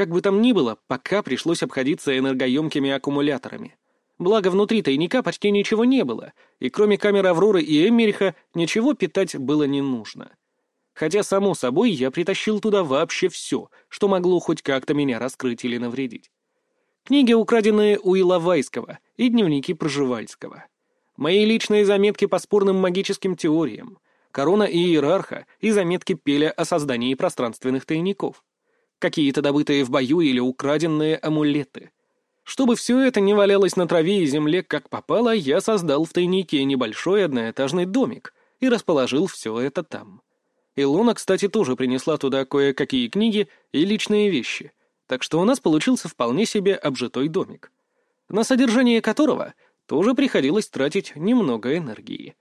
Как бы там ни было, пока пришлось обходиться энергоемкими аккумуляторами. Благо, внутри тайника почти ничего не было, и кроме камер Авроры и Эммериха ничего питать было не нужно. Хотя, само собой, я притащил туда вообще все, что могло хоть как-то меня раскрыть или навредить. Книги, украденные у Иловайского, и дневники Проживальского. Мои личные заметки по спорным магическим теориям, корона иерарха и заметки Пеля о создании пространственных тайников. Какие-то добытые в бою или украденные амулеты. Чтобы все это не валялось на траве и земле как попало, я создал в тайнике небольшой одноэтажный домик и расположил все это там. Илона, кстати, тоже принесла туда кое-какие книги и личные вещи, так что у нас получился вполне себе обжитой домик, на содержание которого тоже приходилось тратить немного энергии.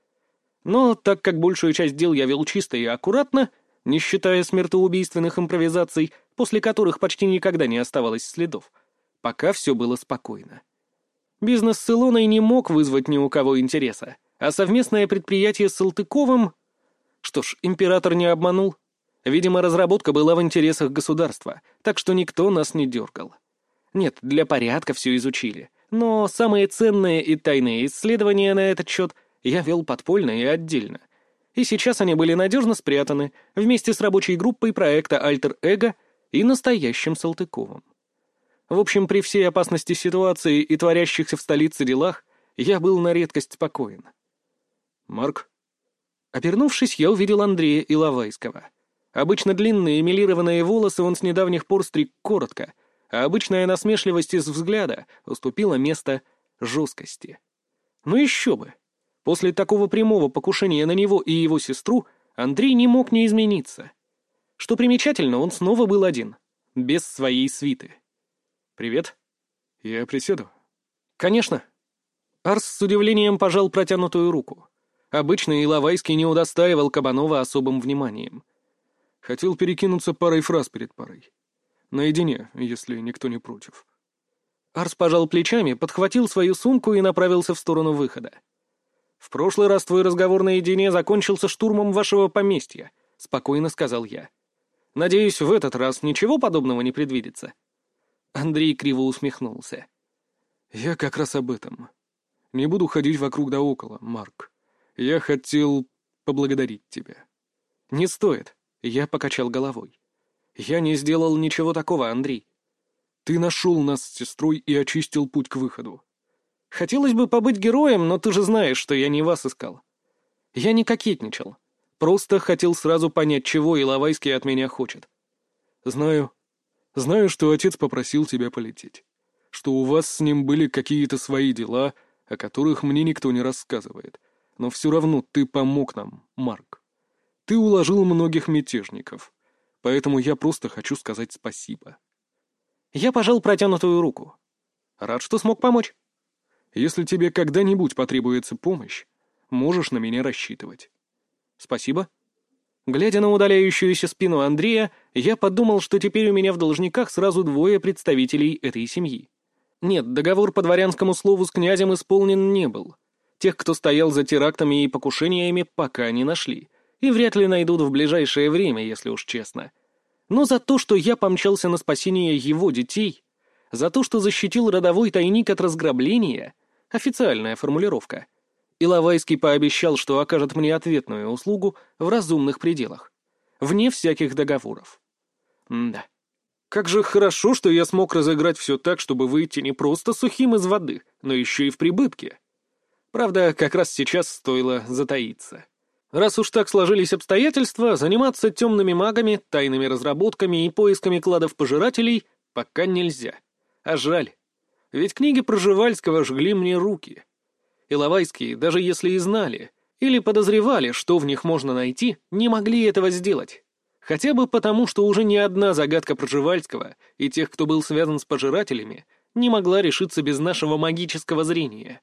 Но так как большую часть дел я вел чисто и аккуратно, не считая смертоубийственных импровизаций, после которых почти никогда не оставалось следов, пока все было спокойно. Бизнес с Илоной не мог вызвать ни у кого интереса, а совместное предприятие с Салтыковым... Что ж, император не обманул. Видимо, разработка была в интересах государства, так что никто нас не дергал. Нет, для порядка все изучили — но самые ценные и тайные исследования на этот счет я вел подпольно и отдельно. И сейчас они были надежно спрятаны вместе с рабочей группой проекта «Альтер-Эго» и настоящим Салтыковым. В общем, при всей опасности ситуации и творящихся в столице делах, я был на редкость спокоен. «Марк?» Обернувшись, я увидел Андрея Иловайского. Обычно длинные эмилированные волосы он с недавних пор стриг коротко, а обычная насмешливость из взгляда уступила место жесткости. Ну еще бы! После такого прямого покушения на него и его сестру Андрей не мог не измениться. Что примечательно, он снова был один, без своей свиты. «Привет. Я присяду?» «Конечно». Арс с удивлением пожал протянутую руку. Обычно Иловайский не удостаивал Кабанова особым вниманием. Хотел перекинуться парой фраз перед парой. Наедине, если никто не против. Арс пожал плечами, подхватил свою сумку и направился в сторону выхода. «В прошлый раз твой разговор наедине закончился штурмом вашего поместья», — спокойно сказал я. «Надеюсь, в этот раз ничего подобного не предвидится». Андрей криво усмехнулся. «Я как раз об этом. Не буду ходить вокруг да около, Марк. Я хотел поблагодарить тебя». «Не стоит», — я покачал головой. «Я не сделал ничего такого, Андрей». «Ты нашел нас с сестрой и очистил путь к выходу». «Хотелось бы побыть героем, но ты же знаешь, что я не вас искал». «Я не кокетничал. Просто хотел сразу понять, чего Иловайский от меня хочет». «Знаю. Знаю, что отец попросил тебя полететь. Что у вас с ним были какие-то свои дела, о которых мне никто не рассказывает. Но все равно ты помог нам, Марк. Ты уложил многих мятежников поэтому я просто хочу сказать спасибо. Я пожал протянутую руку. Рад, что смог помочь. Если тебе когда-нибудь потребуется помощь, можешь на меня рассчитывать. Спасибо. Глядя на удаляющуюся спину Андрея, я подумал, что теперь у меня в должниках сразу двое представителей этой семьи. Нет, договор по дворянскому слову с князем исполнен не был. Тех, кто стоял за терактами и покушениями, пока не нашли — и вряд ли найдут в ближайшее время, если уж честно. Но за то, что я помчался на спасение его детей, за то, что защитил родовой тайник от разграбления, официальная формулировка, Иловайский пообещал, что окажет мне ответную услугу в разумных пределах, вне всяких договоров. М да. Как же хорошо, что я смог разыграть все так, чтобы выйти не просто сухим из воды, но еще и в прибытке. Правда, как раз сейчас стоило затаиться. Раз уж так сложились обстоятельства, заниматься темными магами, тайными разработками и поисками кладов пожирателей пока нельзя. А жаль. Ведь книги Проживальского жгли мне руки. Иловайские, даже если и знали, или подозревали, что в них можно найти, не могли этого сделать. Хотя бы потому, что уже ни одна загадка Проживальского и тех, кто был связан с пожирателями, не могла решиться без нашего магического зрения.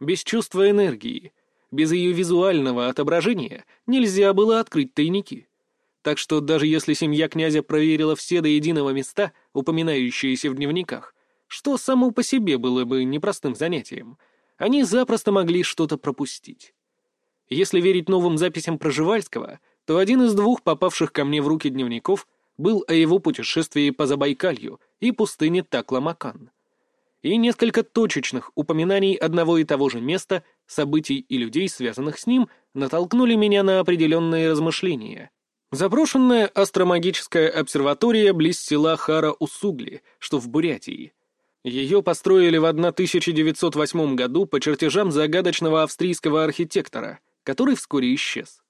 Без чувства энергии — без ее визуального отображения нельзя было открыть тайники. Так что даже если семья князя проверила все до единого места, упоминающиеся в дневниках, что само по себе было бы непростым занятием, они запросто могли что-то пропустить. Если верить новым записям Проживальского, то один из двух попавших ко мне в руки дневников был о его путешествии по Забайкалью и пустыне Такламакан. И несколько точечных упоминаний одного и того же места, событий и людей, связанных с ним, натолкнули меня на определенные размышления. Заброшенная астромагическая обсерватория близ села Хара-Усугли, что в Бурятии. Ее построили в 1908 году по чертежам загадочного австрийского архитектора, который вскоре исчез.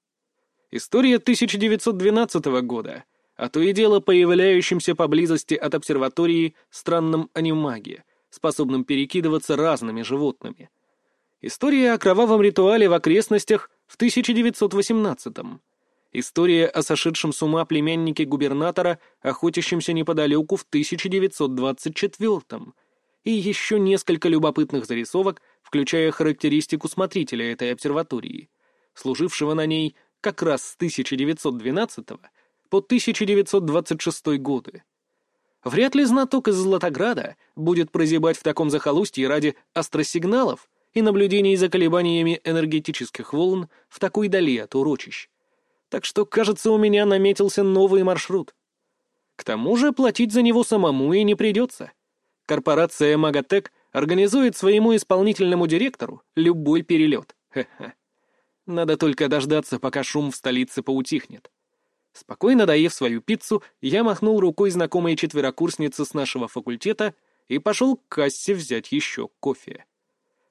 История 1912 года, а то и дело появляющимся поблизости от обсерватории странном анимаге, способным перекидываться разными животными. История о кровавом ритуале в окрестностях в 1918 -м. История о сошедшем с ума племяннике губернатора, охотящемся неподалеку в 1924 -м. И еще несколько любопытных зарисовок, включая характеристику смотрителя этой обсерватории, служившего на ней как раз с 1912 по 1926 годы. Вряд ли знаток из Златограда будет прозябать в таком захолустье ради астросигналов и наблюдений за колебаниями энергетических волн в такой дали от урочищ так что, кажется, у меня наметился новый маршрут. К тому же платить за него самому и не придется. Корпорация «Магатек» организует своему исполнительному директору любой перелет. Ха-ха. Надо только дождаться, пока шум в столице поутихнет. Спокойно доев свою пиццу, я махнул рукой знакомой четверокурсницы с нашего факультета и пошел к кассе взять еще кофе.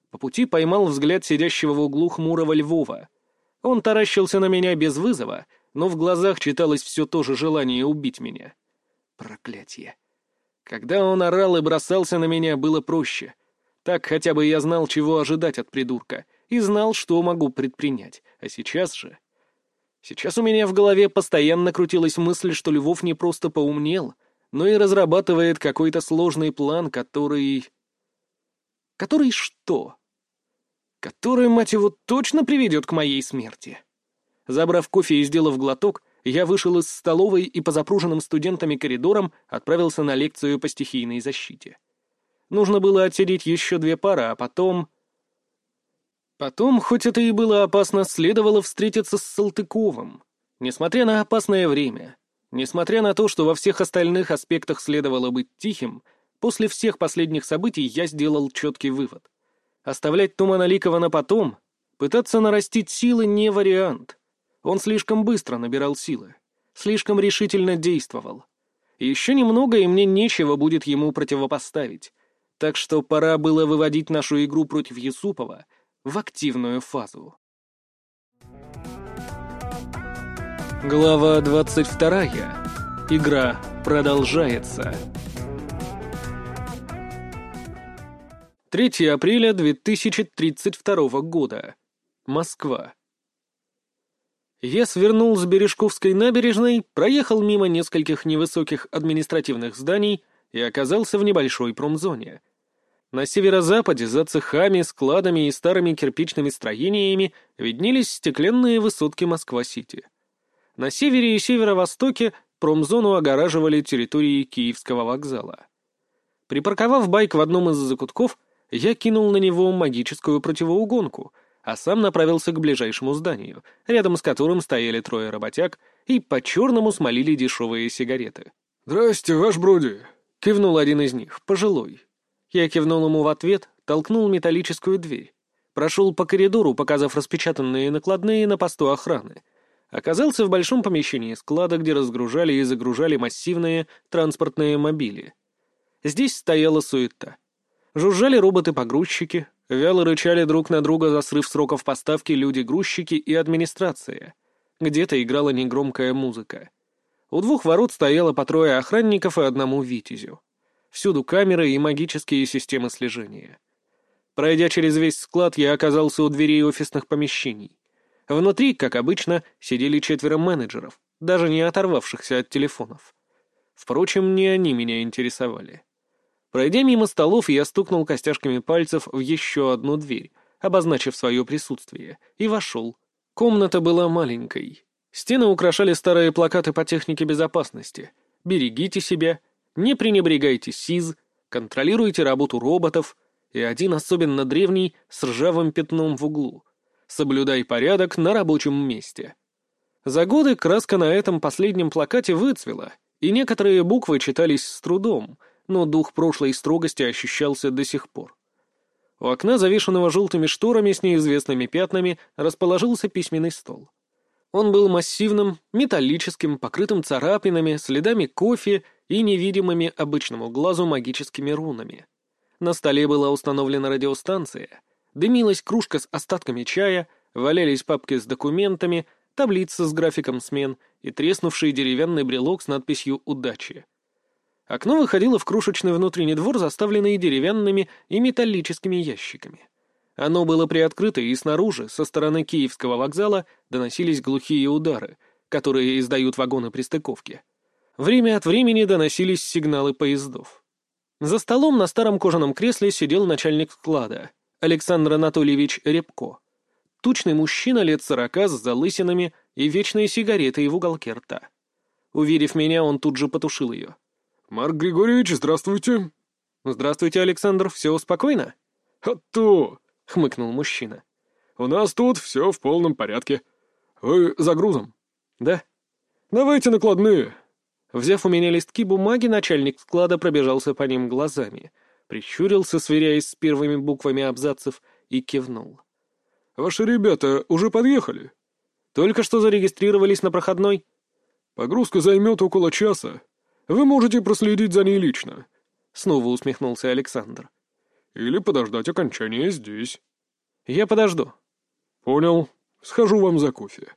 По пути поймал взгляд сидящего в углу хмурого Львова — он таращился на меня без вызова, но в глазах читалось все то же желание убить меня. Проклятие. Когда он орал и бросался на меня, было проще. Так хотя бы я знал, чего ожидать от придурка, и знал, что могу предпринять. А сейчас же... Сейчас у меня в голове постоянно крутилась мысль, что Львов не просто поумнел, но и разрабатывает какой-то сложный план, который... Который что? который, мать его, точно приведет к моей смерти. Забрав кофе и сделав глоток, я вышел из столовой и по запруженным студентами коридорам отправился на лекцию по стихийной защите. Нужно было отсидеть еще две пары, а потом... Потом, хоть это и было опасно, следовало встретиться с Салтыковым. Несмотря на опасное время, несмотря на то, что во всех остальных аспектах следовало быть тихим, после всех последних событий я сделал четкий вывод. Оставлять Туманоликова на потом, пытаться нарастить силы не вариант. Он слишком быстро набирал силы, слишком решительно действовал. Еще немного, и мне нечего будет ему противопоставить. Так что пора было выводить нашу игру против Юсупова в активную фазу. Глава 22. Игра продолжается. 3 апреля 2032 года. Москва. Я свернул с Бережковской набережной, проехал мимо нескольких невысоких административных зданий и оказался в небольшой промзоне. На северо-западе, за цехами, складами и старыми кирпичными строениями виднелись стеклянные высотки Москва-Сити. На севере и северо-востоке промзону огораживали территории Киевского вокзала. Припарковав байк в одном из закутков, я кинул на него магическую противоугонку, а сам направился к ближайшему зданию, рядом с которым стояли трое работяг и по-черному смолили дешевые сигареты. «Здрасте, ваш Броди!» — кивнул один из них, пожилой. Я кивнул ему в ответ, толкнул металлическую дверь. Прошел по коридору, показав распечатанные накладные на посту охраны. Оказался в большом помещении склада, где разгружали и загружали массивные транспортные мобили. Здесь стояла суета. Жужжали роботы-погрузчики, вяло рычали друг на друга за срыв сроков поставки люди-грузчики и администрация. Где-то играла негромкая музыка. У двух ворот стояло по трое охранников и одному витязю. Всюду камеры и магические системы слежения. Пройдя через весь склад, я оказался у дверей офисных помещений. Внутри, как обычно, сидели четверо менеджеров, даже не оторвавшихся от телефонов. Впрочем, не они меня интересовали. Пройдя мимо столов, я стукнул костяшками пальцев в еще одну дверь, обозначив свое присутствие, и вошел. Комната была маленькой. Стены украшали старые плакаты по технике безопасности. «Берегите себя», «Не пренебрегайте СИЗ», «Контролируйте работу роботов» и один особенно древний с ржавым пятном в углу. «Соблюдай порядок на рабочем месте». За годы краска на этом последнем плакате выцвела, и некоторые буквы читались с трудом, но дух прошлой строгости ощущался до сих пор. У окна, завешенного желтыми шторами с неизвестными пятнами, расположился письменный стол. Он был массивным, металлическим, покрытым царапинами, следами кофе и невидимыми обычному глазу магическими рунами. На столе была установлена радиостанция, дымилась кружка с остатками чая, валялись папки с документами, таблица с графиком смен и треснувший деревянный брелок с надписью «Удачи». Окно выходило в крошечный внутренний двор, заставленный деревянными и металлическими ящиками. Оно было приоткрыто, и снаружи, со стороны Киевского вокзала, доносились глухие удары, которые издают вагоны при стыковке. Время от времени доносились сигналы поездов. За столом на старом кожаном кресле сидел начальник склада, Александр Анатольевич Репко. Тучный мужчина лет сорока с залысинами и вечной сигаретой в уголке рта. Увидев меня, он тут же потушил ее. «Марк Григорьевич, здравствуйте!» «Здравствуйте, Александр, все спокойно?» «А то!» — хмыкнул мужчина. «У нас тут все в полном порядке. Вы за грузом?» «Да». «Давайте накладные». Взяв у меня листки бумаги, начальник склада пробежался по ним глазами, прищурился, сверяясь с первыми буквами абзацев, и кивнул. «Ваши ребята уже подъехали?» «Только что зарегистрировались на проходной?» «Погрузка займет около часа. Вы можете проследить за ней лично», — снова усмехнулся Александр. «Или подождать окончания здесь». «Я подожду». «Понял. Схожу вам за кофе».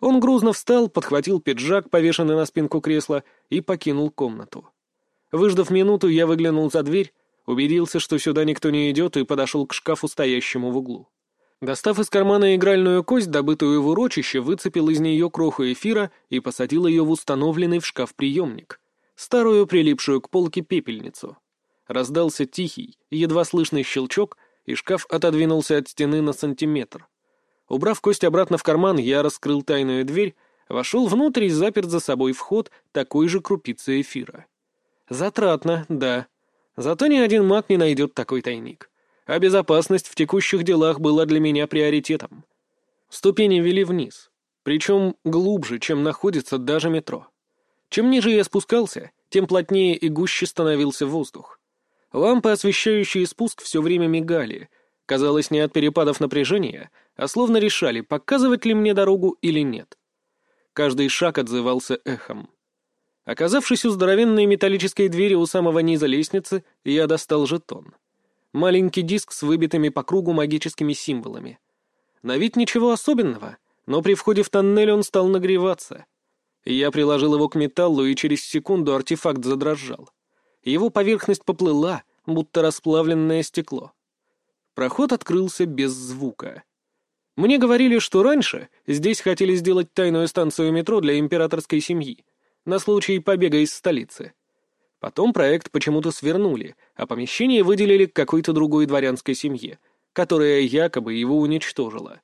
Он грузно встал, подхватил пиджак, повешенный на спинку кресла, и покинул комнату. Выждав минуту, я выглянул за дверь, убедился, что сюда никто не идет, и подошел к шкафу, стоящему в углу. Достав из кармана игральную кость, добытую в урочище, выцепил из нее кроху эфира и посадил ее в установленный в шкаф приемник, старую прилипшую к полке пепельницу. Раздался тихий, едва слышный щелчок, и шкаф отодвинулся от стены на сантиметр. Убрав кость обратно в карман, я раскрыл тайную дверь, вошел внутрь и запер за собой вход такой же крупицы эфира. Затратно, да. Зато ни один маг не найдет такой тайник а безопасность в текущих делах была для меня приоритетом. Ступени вели вниз, причем глубже, чем находится даже метро. Чем ниже я спускался, тем плотнее и гуще становился воздух. Лампы, освещающие спуск, все время мигали. Казалось, не от перепадов напряжения, а словно решали, показывать ли мне дорогу или нет. Каждый шаг отзывался эхом. Оказавшись у здоровенной металлической двери у самого низа лестницы, я достал жетон — Маленький диск с выбитыми по кругу магическими символами. На вид ничего особенного, но при входе в тоннель он стал нагреваться. Я приложил его к металлу, и через секунду артефакт задрожал. Его поверхность поплыла, будто расплавленное стекло. Проход открылся без звука. Мне говорили, что раньше здесь хотели сделать тайную станцию метро для императорской семьи, на случай побега из столицы. Потом проект почему-то свернули, а помещение выделили какой-то другой дворянской семье, которая якобы его уничтожила.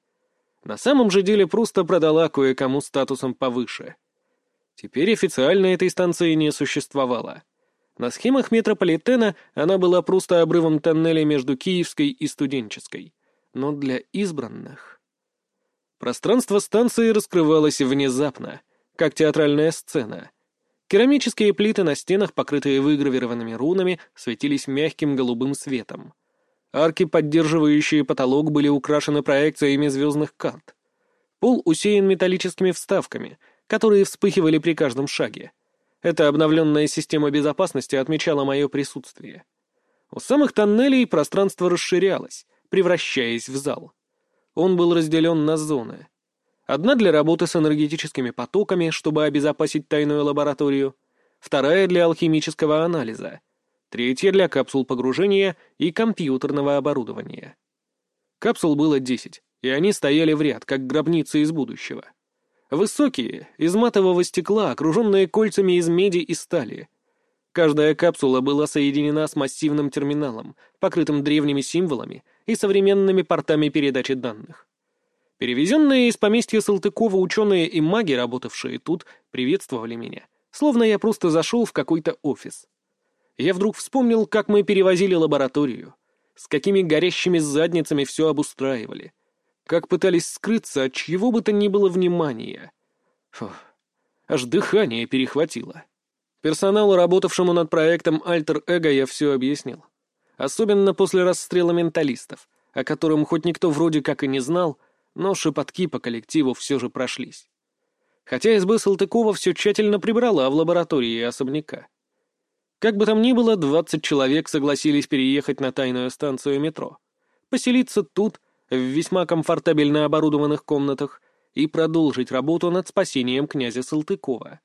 На самом же деле просто продала кое-кому статусом повыше. Теперь официально этой станции не существовало. На схемах метрополитена она была просто обрывом тоннеля между Киевской и Студенческой. Но для избранных... Пространство станции раскрывалось внезапно, как театральная сцена — Керамические плиты на стенах, покрытые выгравированными рунами, светились мягким голубым светом. Арки, поддерживающие потолок, были украшены проекциями звездных карт. Пол усеян металлическими вставками, которые вспыхивали при каждом шаге. Эта обновленная система безопасности отмечала мое присутствие. У самых тоннелей пространство расширялось, превращаясь в зал. Он был разделен на зоны — Одна для работы с энергетическими потоками, чтобы обезопасить тайную лабораторию, вторая для алхимического анализа, третья для капсул погружения и компьютерного оборудования. Капсул было десять, и они стояли в ряд, как гробницы из будущего. Высокие, из матового стекла, окруженные кольцами из меди и стали. Каждая капсула была соединена с массивным терминалом, покрытым древними символами и современными портами передачи данных. Перевезенные из поместья Салтыкова ученые и маги, работавшие тут, приветствовали меня, словно я просто зашел в какой-то офис. Я вдруг вспомнил, как мы перевозили лабораторию, с какими горящими задницами все обустраивали, как пытались скрыться от чьего бы то ни было внимания. Фух, аж дыхание перехватило. Персоналу, работавшему над проектом «Альтер Эго», я все объяснил. Особенно после расстрела менталистов, о котором хоть никто вроде как и не знал, но шепотки по коллективу все же прошлись. Хотя СБ Салтыкова все тщательно прибрала в лаборатории особняка. Как бы там ни было, 20 человек согласились переехать на тайную станцию метро. Поселиться тут, в весьма комфортабельно оборудованных комнатах, и продолжить работу над спасением князя Салтыкова.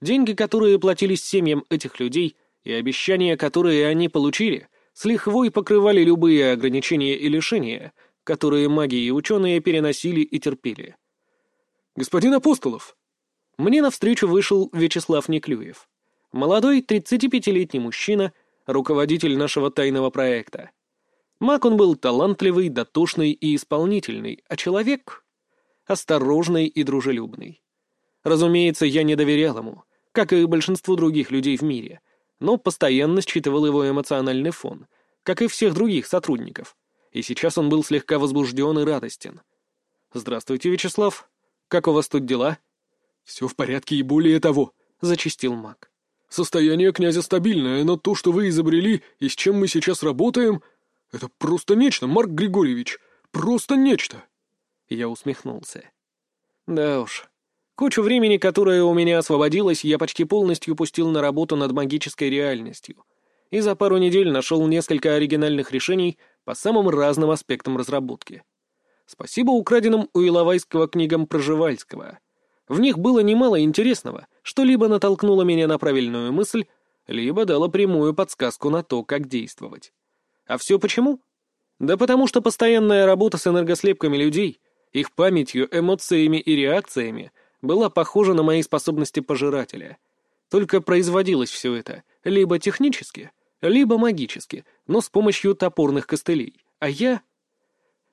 Деньги, которые платились семьям этих людей, и обещания, которые они получили, с лихвой покрывали любые ограничения и лишения, которые маги и ученые переносили и терпели. «Господин Апостолов!» Мне навстречу вышел Вячеслав Неклюев. Молодой, 35-летний мужчина, руководитель нашего тайного проекта. Маг он был талантливый, дотошный и исполнительный, а человек — осторожный и дружелюбный. Разумеется, я не доверял ему, как и большинству других людей в мире, но постоянно считывал его эмоциональный фон, как и всех других сотрудников, и сейчас он был слегка возбужден и радостен. «Здравствуйте, Вячеслав. Как у вас тут дела?» «Все в порядке и более того», — зачистил маг. Состояние князя стабильное, но то, что вы изобрели и с чем мы сейчас работаем, это просто нечто, Марк Григорьевич, просто нечто. Я усмехнулся. Да уж. Кучу времени, которое у меня освободилось, я почти полностью пустил на работу над магической реальностью. И за пару недель нашел несколько оригинальных решений по самым разным аспектам разработки. Спасибо украденным у Иловайского книгам Проживальского. В них было немало интересного, что либо натолкнуло меня на правильную мысль, либо дало прямую подсказку на то, как действовать. А все почему? Да потому что постоянная работа с энергослепками людей, их памятью, эмоциями и реакциями была похожа на мои способности пожирателя. Только производилось все это либо технически, либо магически, но с помощью топорных костылей. А я...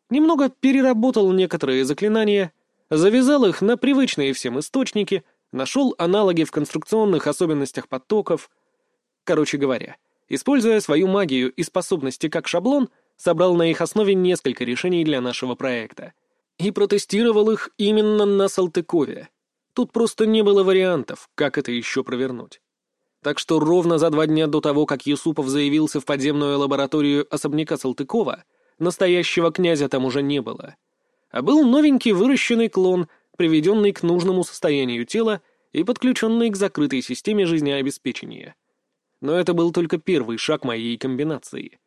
Немного переработал некоторые заклинания — Завязал их на привычные всем источники, нашел аналоги в конструкционных особенностях потоков. Короче говоря, используя свою магию и способности как шаблон, собрал на их основе несколько решений для нашего проекта. И протестировал их именно на Салтыкове. Тут просто не было вариантов, как это еще провернуть. Так что ровно за два дня до того, как Юсупов заявился в подземную лабораторию особняка Салтыкова, настоящего князя там уже не было — а был новенький выращенный клон, приведенный к нужному состоянию тела и подключенный к закрытой системе жизнеобеспечения. Но это был только первый шаг моей комбинации.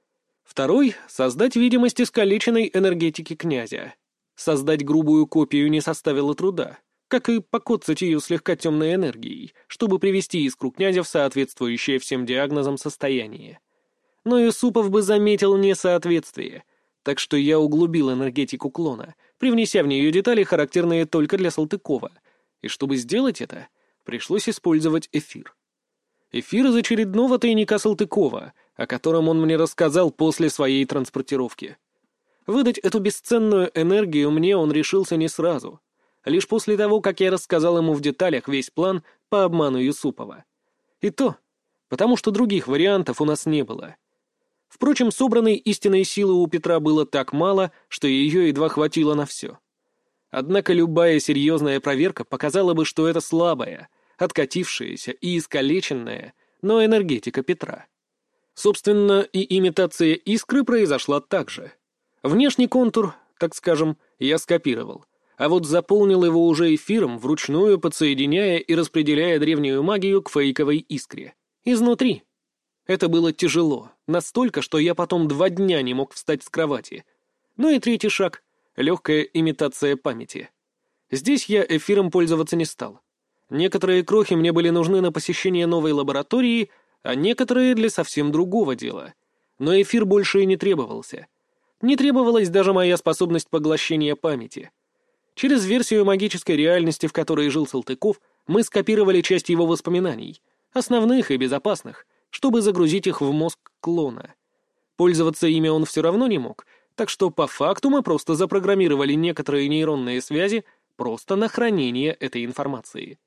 Второй — создать видимость искалеченной энергетики князя. Создать грубую копию не составило труда, как и покоцать ее слегка темной энергией, чтобы привести искру князя в соответствующее всем диагнозам состояние. Но Юсупов бы заметил несоответствие, так что я углубил энергетику клона, привнеся в нее детали, характерные только для Салтыкова. И чтобы сделать это, пришлось использовать эфир. Эфир из очередного тайника Салтыкова, о котором он мне рассказал после своей транспортировки. Выдать эту бесценную энергию мне он решился не сразу, лишь после того, как я рассказал ему в деталях весь план по обману Юсупова. И то, потому что других вариантов у нас не было. Впрочем, собранной истинной силы у Петра было так мало, что ее едва хватило на все. Однако любая серьезная проверка показала бы, что это слабая, откатившаяся и искалеченная, но энергетика Петра. Собственно, и имитация искры произошла так же. Внешний контур, так скажем, я скопировал, а вот заполнил его уже эфиром, вручную подсоединяя и распределяя древнюю магию к фейковой искре. Изнутри, это было тяжело, настолько, что я потом два дня не мог встать с кровати. Ну и третий шаг — легкая имитация памяти. Здесь я эфиром пользоваться не стал. Некоторые крохи мне были нужны на посещение новой лаборатории, а некоторые для совсем другого дела. Но эфир больше и не требовался. Не требовалась даже моя способность поглощения памяти. Через версию магической реальности, в которой жил Салтыков, мы скопировали часть его воспоминаний, основных и безопасных — чтобы загрузить их в мозг клона. Пользоваться ими он все равно не мог, так что по факту мы просто запрограммировали некоторые нейронные связи просто на хранение этой информации.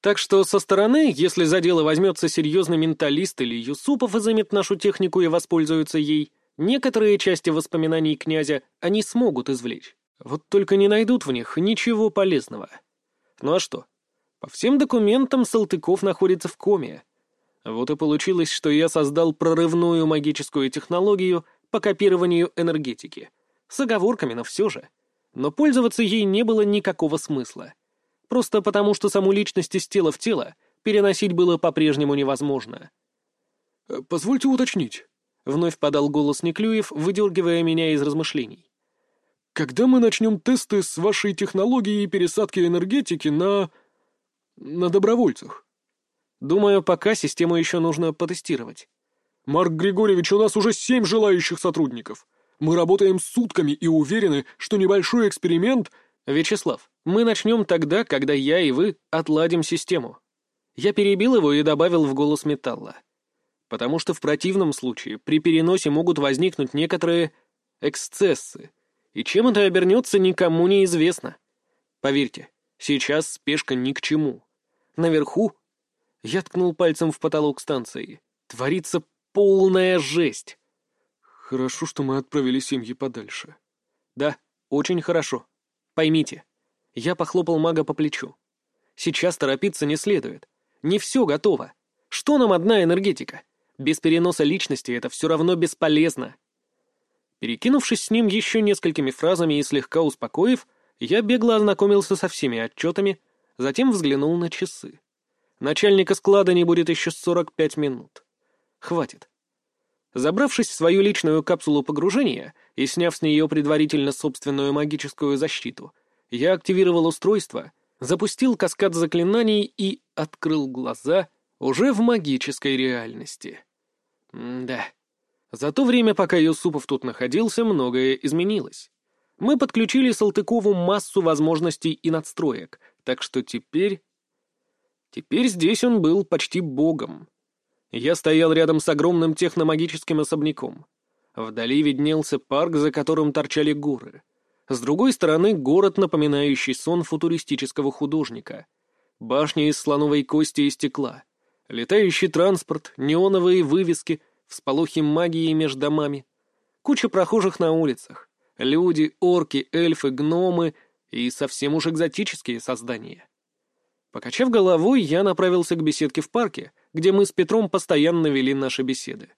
Так что со стороны, если за дело возьмется серьезный менталист или Юсупов и займет нашу технику и воспользуется ей, некоторые части воспоминаний князя они смогут извлечь. Вот только не найдут в них ничего полезного. Ну а что? По всем документам Салтыков находится в коме, Вот и получилось, что я создал прорывную магическую технологию по копированию энергетики. С оговорками, но все же. Но пользоваться ей не было никакого смысла. Просто потому, что саму личность из тела в тело переносить было по-прежнему невозможно. «Э, «Позвольте уточнить», — вновь подал голос Неклюев, выдергивая меня из размышлений. «Когда мы начнем тесты с вашей технологией пересадки энергетики на... на добровольцах?» «Думаю, пока систему еще нужно потестировать». «Марк Григорьевич, у нас уже семь желающих сотрудников. Мы работаем сутками и уверены, что небольшой эксперимент...» «Вячеслав, мы начнем тогда, когда я и вы отладим систему». Я перебил его и добавил в голос металла. Потому что в противном случае при переносе могут возникнуть некоторые эксцессы, и чем это обернется, никому не известно. Поверьте, сейчас спешка ни к чему. Наверху я ткнул пальцем в потолок станции. Творится полная жесть. Хорошо, что мы отправили семьи подальше. Да, очень хорошо. Поймите. Я похлопал мага по плечу. Сейчас торопиться не следует. Не все готово. Что нам одна энергетика? Без переноса личности это все равно бесполезно. Перекинувшись с ним еще несколькими фразами и слегка успокоив, я бегло ознакомился со всеми отчетами, затем взглянул на часы. Начальника склада не будет еще 45 минут. Хватит. Забравшись в свою личную капсулу погружения и сняв с нее предварительно собственную магическую защиту, я активировал устройство, запустил каскад заклинаний и открыл глаза уже в магической реальности. М да. За то время, пока Юсупов тут находился, многое изменилось. Мы подключили Салтыкову массу возможностей и надстроек, так что теперь... Теперь здесь он был почти богом. Я стоял рядом с огромным техномагическим особняком. Вдали виднелся парк, за которым торчали горы. С другой стороны — город, напоминающий сон футуристического художника. Башни из слоновой кости и стекла. Летающий транспорт, неоновые вывески, всполохи магии между домами. Куча прохожих на улицах. Люди, орки, эльфы, гномы и совсем уж экзотические создания. Покачав головой, я направился к беседке в парке, где мы с Петром постоянно вели наши беседы.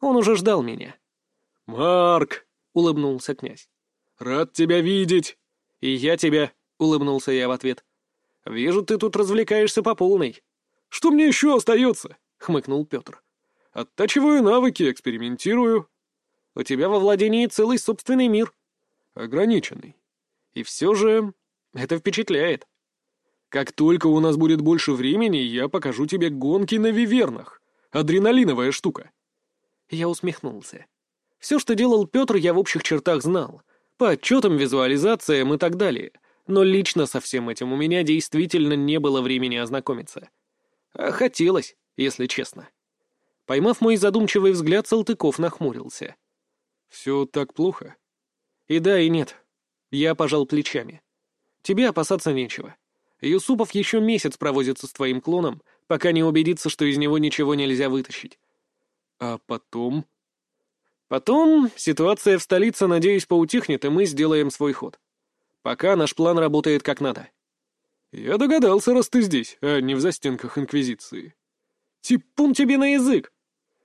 Он уже ждал меня. «Марк!» — улыбнулся князь. «Рад тебя видеть!» «И я тебя!» — улыбнулся я в ответ. «Вижу, ты тут развлекаешься по полной». «Что мне еще остается?» — хмыкнул Петр. «Оттачиваю навыки, экспериментирую». «У тебя во владении целый собственный мир». «Ограниченный». «И все же это впечатляет». «Как только у нас будет больше времени, я покажу тебе гонки на вивернах. Адреналиновая штука». Я усмехнулся. Все, что делал Петр, я в общих чертах знал. По отчетам, визуализациям и так далее. Но лично со всем этим у меня действительно не было времени ознакомиться. А хотелось, если честно. Поймав мой задумчивый взгляд, Салтыков нахмурился. «Все так плохо?» «И да, и нет». Я пожал плечами. «Тебе опасаться нечего. Юсупов еще месяц провозится с твоим клоном, пока не убедится, что из него ничего нельзя вытащить. А потом? Потом ситуация в столице, надеюсь, поутихнет, и мы сделаем свой ход. Пока наш план работает как надо. Я догадался, раз ты здесь, а не в застенках Инквизиции. Типун тебе на язык!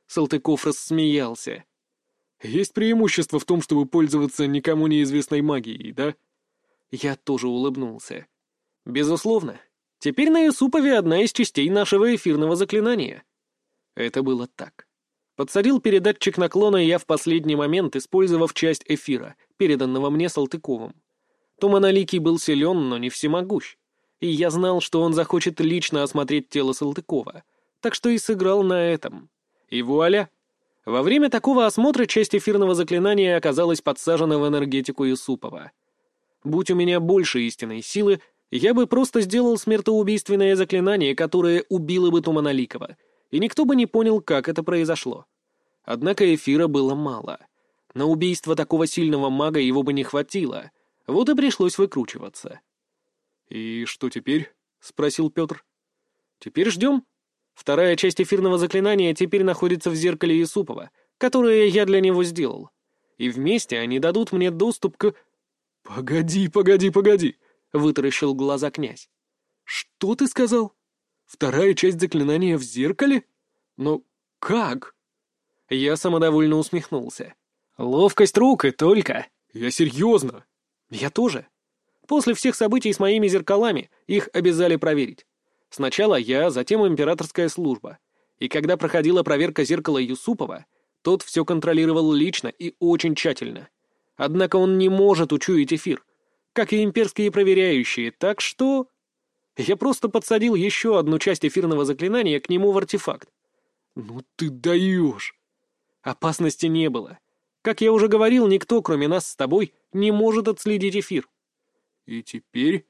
Салтыков рассмеялся. Есть преимущество в том, чтобы пользоваться никому неизвестной магией, да? Я тоже улыбнулся. Безусловно. Теперь на Юсупове одна из частей нашего эфирного заклинания. Это было так. Подсадил передатчик наклона я в последний момент, использовав часть эфира, переданного мне Салтыковым. Туманоликий был силен, но не всемогущ. И я знал, что он захочет лично осмотреть тело Салтыкова, так что и сыграл на этом. И вуаля! Во время такого осмотра часть эфирного заклинания оказалась подсажена в энергетику Юсупова. Будь у меня больше истинной силы, я бы просто сделал смертоубийственное заклинание, которое убило бы Туманоликова, и никто бы не понял, как это произошло. Однако эфира было мало. На убийство такого сильного мага его бы не хватило, вот и пришлось выкручиваться. «И что теперь?» — спросил Петр. «Теперь ждем. Вторая часть эфирного заклинания теперь находится в зеркале Юсупова, которое я для него сделал. И вместе они дадут мне доступ к...» «Погоди, погоди, погоди!» — вытаращил глаза князь. «Что ты сказал? Вторая часть заклинания в зеркале? Но как? Я самодовольно усмехнулся. Ловкость рук и только. Я серьезно. Я тоже. После всех событий с моими зеркалами их обязали проверить. Сначала я, затем императорская служба. И когда проходила проверка зеркала Юсупова, тот все контролировал лично и очень тщательно. Однако он не может учуять эфир, как и имперские проверяющие, так что... Я просто подсадил еще одну часть эфирного заклинания к нему в артефакт. «Ну ты даешь!» Опасности не было. Как я уже говорил, никто, кроме нас с тобой, не может отследить эфир. И теперь?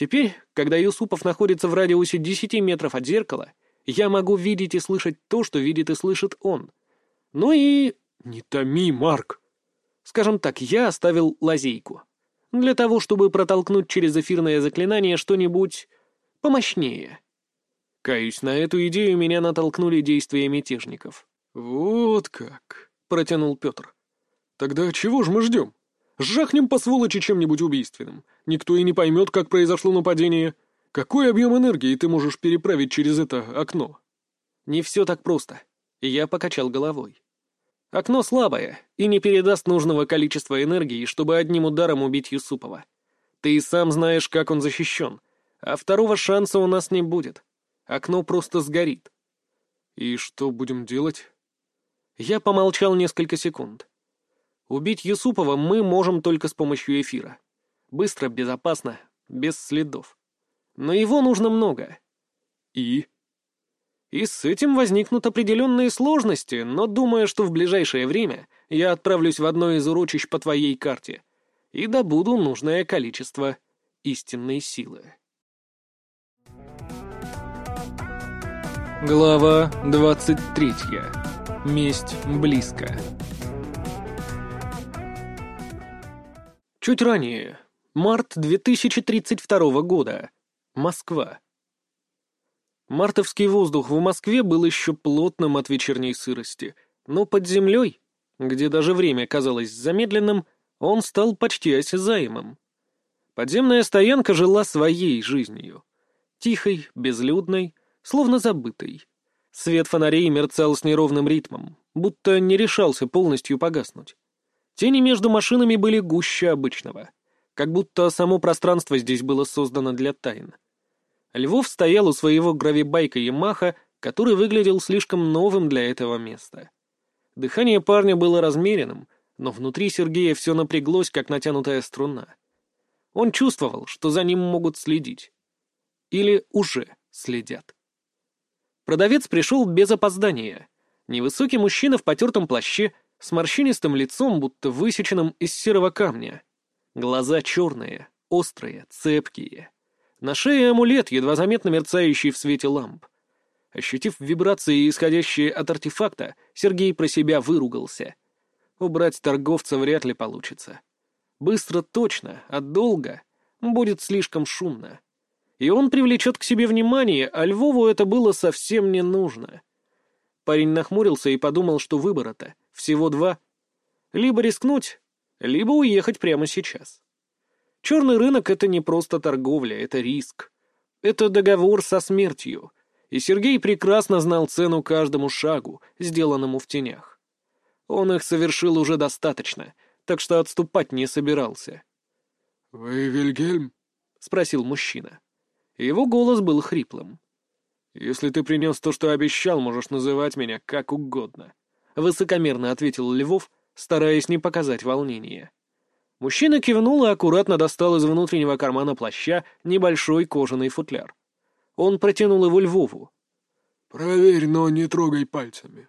Теперь, когда Юсупов находится в радиусе 10 метров от зеркала, я могу видеть и слышать то, что видит и слышит он. Ну и... Не томи, Марк. Скажем так, я оставил лазейку. Для того, чтобы протолкнуть через эфирное заклинание что-нибудь помощнее. Каюсь, на эту идею меня натолкнули действия мятежников. «Вот как», — протянул Петр. «Тогда чего же мы ждем? Жахнем по сволочи чем-нибудь убийственным. Никто и не поймет, как произошло нападение. Какой объем энергии ты можешь переправить через это окно?» «Не все так просто». Я покачал головой. Окно слабое и не передаст нужного количества энергии, чтобы одним ударом убить Юсупова. Ты и сам знаешь, как он защищен, а второго шанса у нас не будет. Окно просто сгорит. И что будем делать? Я помолчал несколько секунд. Убить Юсупова мы можем только с помощью эфира. Быстро, безопасно, без следов. Но его нужно много. И? И с этим возникнут определенные сложности, но думаю, что в ближайшее время я отправлюсь в одно из урочищ по твоей карте и добуду нужное количество истинной силы. Глава двадцать третья Месть близко. Чуть ранее. Март 2032 года. Москва. Мартовский воздух в Москве был еще плотным от вечерней сырости, но под землей, где даже время казалось замедленным, он стал почти осязаемым. Подземная стоянка жила своей жизнью. Тихой, безлюдной, словно забытой. Свет фонарей мерцал с неровным ритмом, будто не решался полностью погаснуть. Тени между машинами были гуще обычного, как будто само пространство здесь было создано для тайн. Львов стоял у своего гравибайка Ямаха, который выглядел слишком новым для этого места. Дыхание парня было размеренным, но внутри Сергея все напряглось, как натянутая струна. Он чувствовал, что за ним могут следить. Или уже следят. Продавец пришел без опоздания. Невысокий мужчина в потертом плаще, с морщинистым лицом, будто высеченным из серого камня. Глаза черные, острые, цепкие. На шее амулет, едва заметно мерцающий в свете ламп. Ощутив вибрации, исходящие от артефакта, Сергей про себя выругался. Убрать торговца вряд ли получится. Быстро точно, а долго будет слишком шумно и он привлечет к себе внимание, а Львову это было совсем не нужно. Парень нахмурился и подумал, что выбора-то всего два. Либо рискнуть, либо уехать прямо сейчас. Черный рынок — это не просто торговля, это риск. Это договор со смертью, и Сергей прекрасно знал цену каждому шагу, сделанному в тенях. Он их совершил уже достаточно, так что отступать не собирался. — Вы Вильгельм? — спросил мужчина. Его голос был хриплым. «Если ты принес то, что обещал, можешь называть меня как угодно», — высокомерно ответил Львов, стараясь не показать волнения. Мужчина кивнул и аккуратно достал из внутреннего кармана плаща небольшой кожаный футляр. Он протянул его Львову. «Проверь, но не трогай пальцами.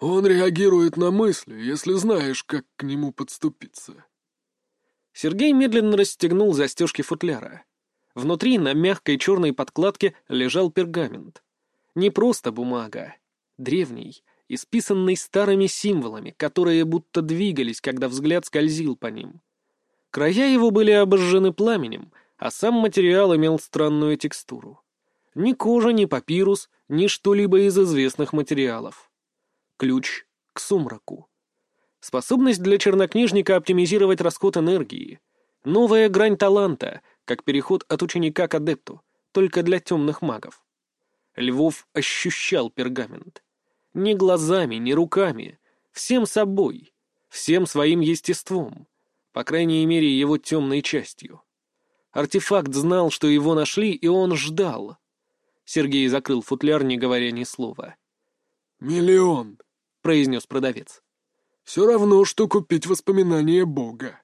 Он реагирует на мысли, если знаешь, как к нему подступиться». Сергей медленно расстегнул застежки футляра. Внутри на мягкой черной подкладке лежал пергамент. Не просто бумага. Древний, исписанный старыми символами, которые будто двигались, когда взгляд скользил по ним. Края его были обожжены пламенем, а сам материал имел странную текстуру. Ни кожа, ни папирус, ни что-либо из известных материалов. Ключ к сумраку. Способность для чернокнижника оптимизировать расход энергии. Новая грань таланта, как переход от ученика к адепту, только для темных магов. Львов ощущал пергамент. Ни глазами, ни руками. Всем собой. Всем своим естеством. По крайней мере, его темной частью. Артефакт знал, что его нашли, и он ждал. Сергей закрыл футляр, не говоря ни слова. «Миллион», — произнес продавец. «Все равно, что купить воспоминания Бога».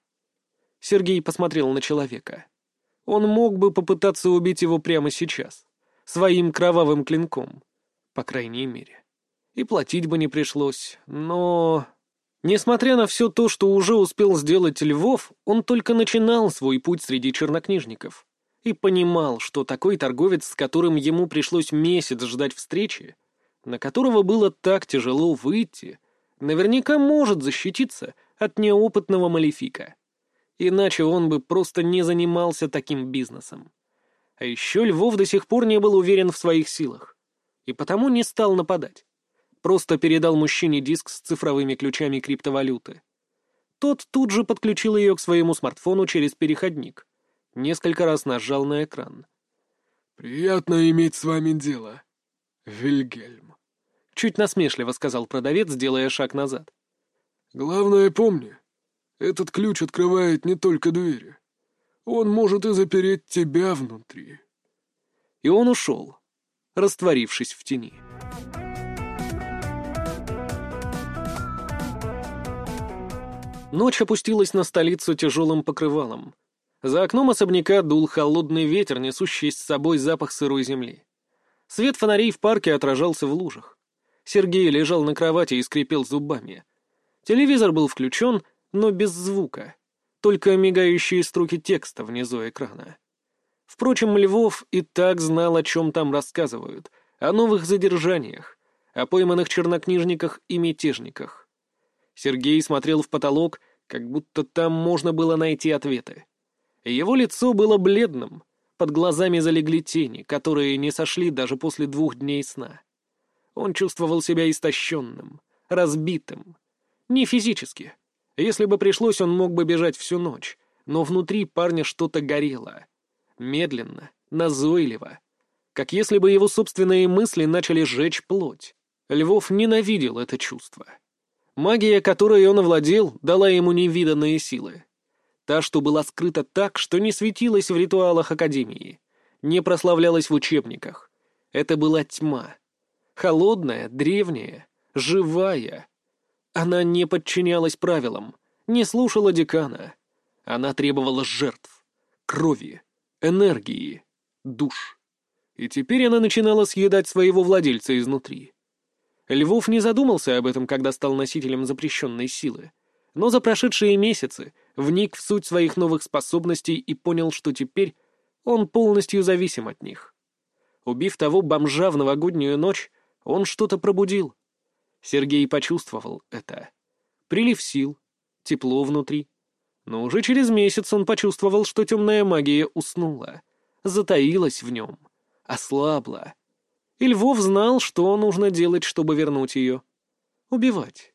Сергей посмотрел на человека. Он мог бы попытаться убить его прямо сейчас. Своим кровавым клинком. По крайней мере. И платить бы не пришлось. Но... Несмотря на все то, что уже успел сделать Львов, он только начинал свой путь среди чернокнижников. И понимал, что такой торговец, с которым ему пришлось месяц ждать встречи, на которого было так тяжело выйти, наверняка может защититься от неопытного малефика. Иначе он бы просто не занимался таким бизнесом. А еще Львов до сих пор не был уверен в своих силах. И потому не стал нападать просто передал мужчине диск с цифровыми ключами криптовалюты. Тот тут же подключил ее к своему смартфону через переходник. Несколько раз нажал на экран. «Приятно иметь с вами дело, Вильгельм», — чуть насмешливо сказал продавец, делая шаг назад. «Главное помни, этот ключ открывает не только двери. Он может и запереть тебя внутри». И он ушел, растворившись в тени. Ночь опустилась на столицу тяжелым покрывалом. За окном особняка дул холодный ветер, несущий с собой запах сырой земли. Свет фонарей в парке отражался в лужах. Сергей лежал на кровати и скрипел зубами. Телевизор был включен, но без звука. Только мигающие строки текста внизу экрана. Впрочем, Львов и так знал, о чем там рассказывают. О новых задержаниях, о пойманных чернокнижниках и мятежниках. Сергей смотрел в потолок, как будто там можно было найти ответы. Его лицо было бледным, под глазами залегли тени, которые не сошли даже после двух дней сна. Он чувствовал себя истощенным, разбитым. Не физически. Если бы пришлось, он мог бы бежать всю ночь, но внутри парня что-то горело. Медленно, назойливо. Как если бы его собственные мысли начали сжечь плоть. Львов ненавидел это чувство. Магия, которой он овладел, дала ему невиданные силы. Та, что была скрыта так, что не светилась в ритуалах Академии, не прославлялась в учебниках. Это была тьма. Холодная, древняя, живая. Она не подчинялась правилам, не слушала декана. Она требовала жертв, крови, энергии, душ. И теперь она начинала съедать своего владельца изнутри. Львов не задумался об этом, когда стал носителем запрещенной силы. Но за прошедшие месяцы вник в суть своих новых способностей и понял, что теперь он полностью зависим от них. Убив того бомжа в новогоднюю ночь, он что-то пробудил. Сергей почувствовал это. Прилив сил, тепло внутри. Но уже через месяц он почувствовал, что темная магия уснула, затаилась в нем, ослабла и Львов знал, что нужно делать, чтобы вернуть ее. Убивать.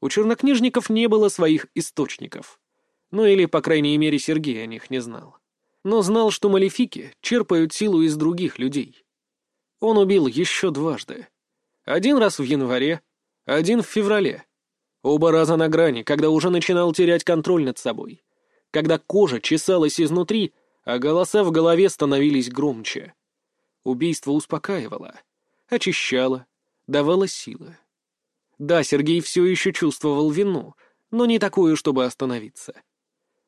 У чернокнижников не было своих источников. Ну или, по крайней мере, Сергей о них не знал. Но знал, что малефики черпают силу из других людей. Он убил еще дважды. Один раз в январе, один в феврале. Оба раза на грани, когда уже начинал терять контроль над собой. Когда кожа чесалась изнутри, а голоса в голове становились громче. Убийство успокаивало, очищало, давало силы. Да, Сергей все еще чувствовал вину, но не такую, чтобы остановиться.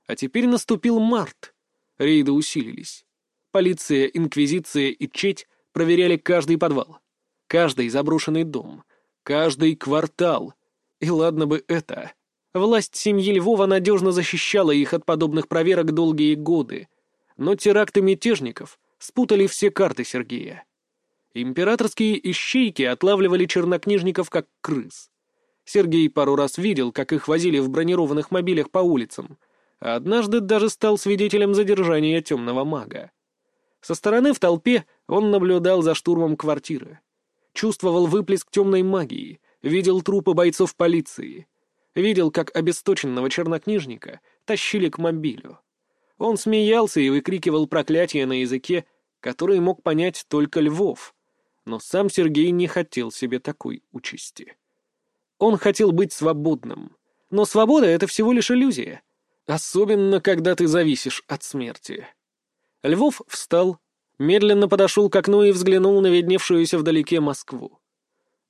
А теперь наступил март. Рейды усилились. Полиция, инквизиция и четь проверяли каждый подвал, каждый заброшенный дом, каждый квартал. И ладно бы это. Власть семьи Львова надежно защищала их от подобных проверок долгие годы. Но теракты мятежников спутали все карты Сергея. Императорские ищейки отлавливали чернокнижников как крыс. Сергей пару раз видел, как их возили в бронированных мобилях по улицам, а однажды даже стал свидетелем задержания темного мага. Со стороны в толпе он наблюдал за штурмом квартиры. Чувствовал выплеск темной магии, видел трупы бойцов полиции. Видел, как обесточенного чернокнижника тащили к мобилю. Он смеялся и выкрикивал проклятия на языке, который мог понять только Львов. Но сам Сергей не хотел себе такой участи. Он хотел быть свободным. Но свобода — это всего лишь иллюзия. Особенно, когда ты зависишь от смерти. Львов встал, медленно подошел к окну и взглянул на видневшуюся вдалеке Москву.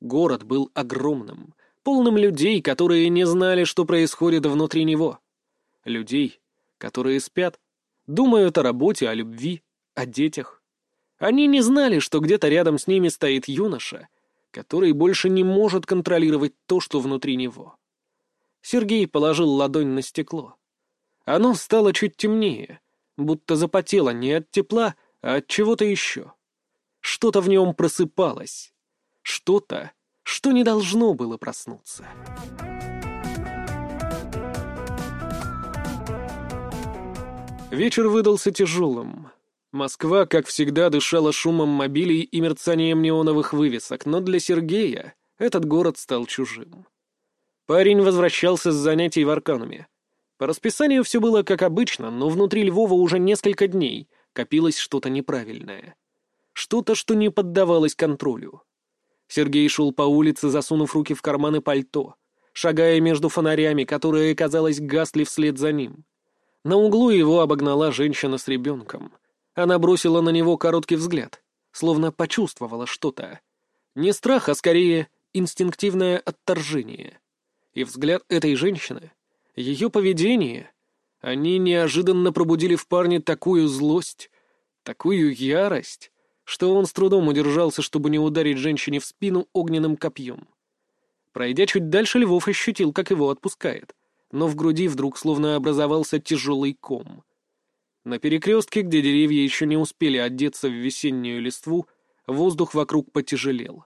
Город был огромным, полным людей, которые не знали, что происходит внутри него. Людей, которые спят, думают о работе, о любви, о детях. Они не знали, что где-то рядом с ними стоит юноша, который больше не может контролировать то, что внутри него. Сергей положил ладонь на стекло. Оно стало чуть темнее, будто запотело не от тепла, а от чего-то еще. Что-то в нем просыпалось. Что-то, что не должно было проснуться. Вечер выдался тяжелым. Москва, как всегда, дышала шумом мобилей и мерцанием неоновых вывесок, но для Сергея этот город стал чужим. Парень возвращался с занятий в Аркануме. По расписанию все было как обычно, но внутри Львова уже несколько дней копилось что-то неправильное. Что-то, что не поддавалось контролю. Сергей шел по улице, засунув руки в карманы пальто, шагая между фонарями, которые, казалось, гасли вслед за ним. На углу его обогнала женщина с ребенком. Она бросила на него короткий взгляд, словно почувствовала что-то. Не страх, а скорее инстинктивное отторжение. И взгляд этой женщины, ее поведение, они неожиданно пробудили в парне такую злость, такую ярость, что он с трудом удержался, чтобы не ударить женщине в спину огненным копьем. Пройдя чуть дальше, Львов ощутил, как его отпускает, но в груди вдруг словно образовался тяжелый ком. На перекрестке, где деревья еще не успели одеться в весеннюю листву, воздух вокруг потяжелел.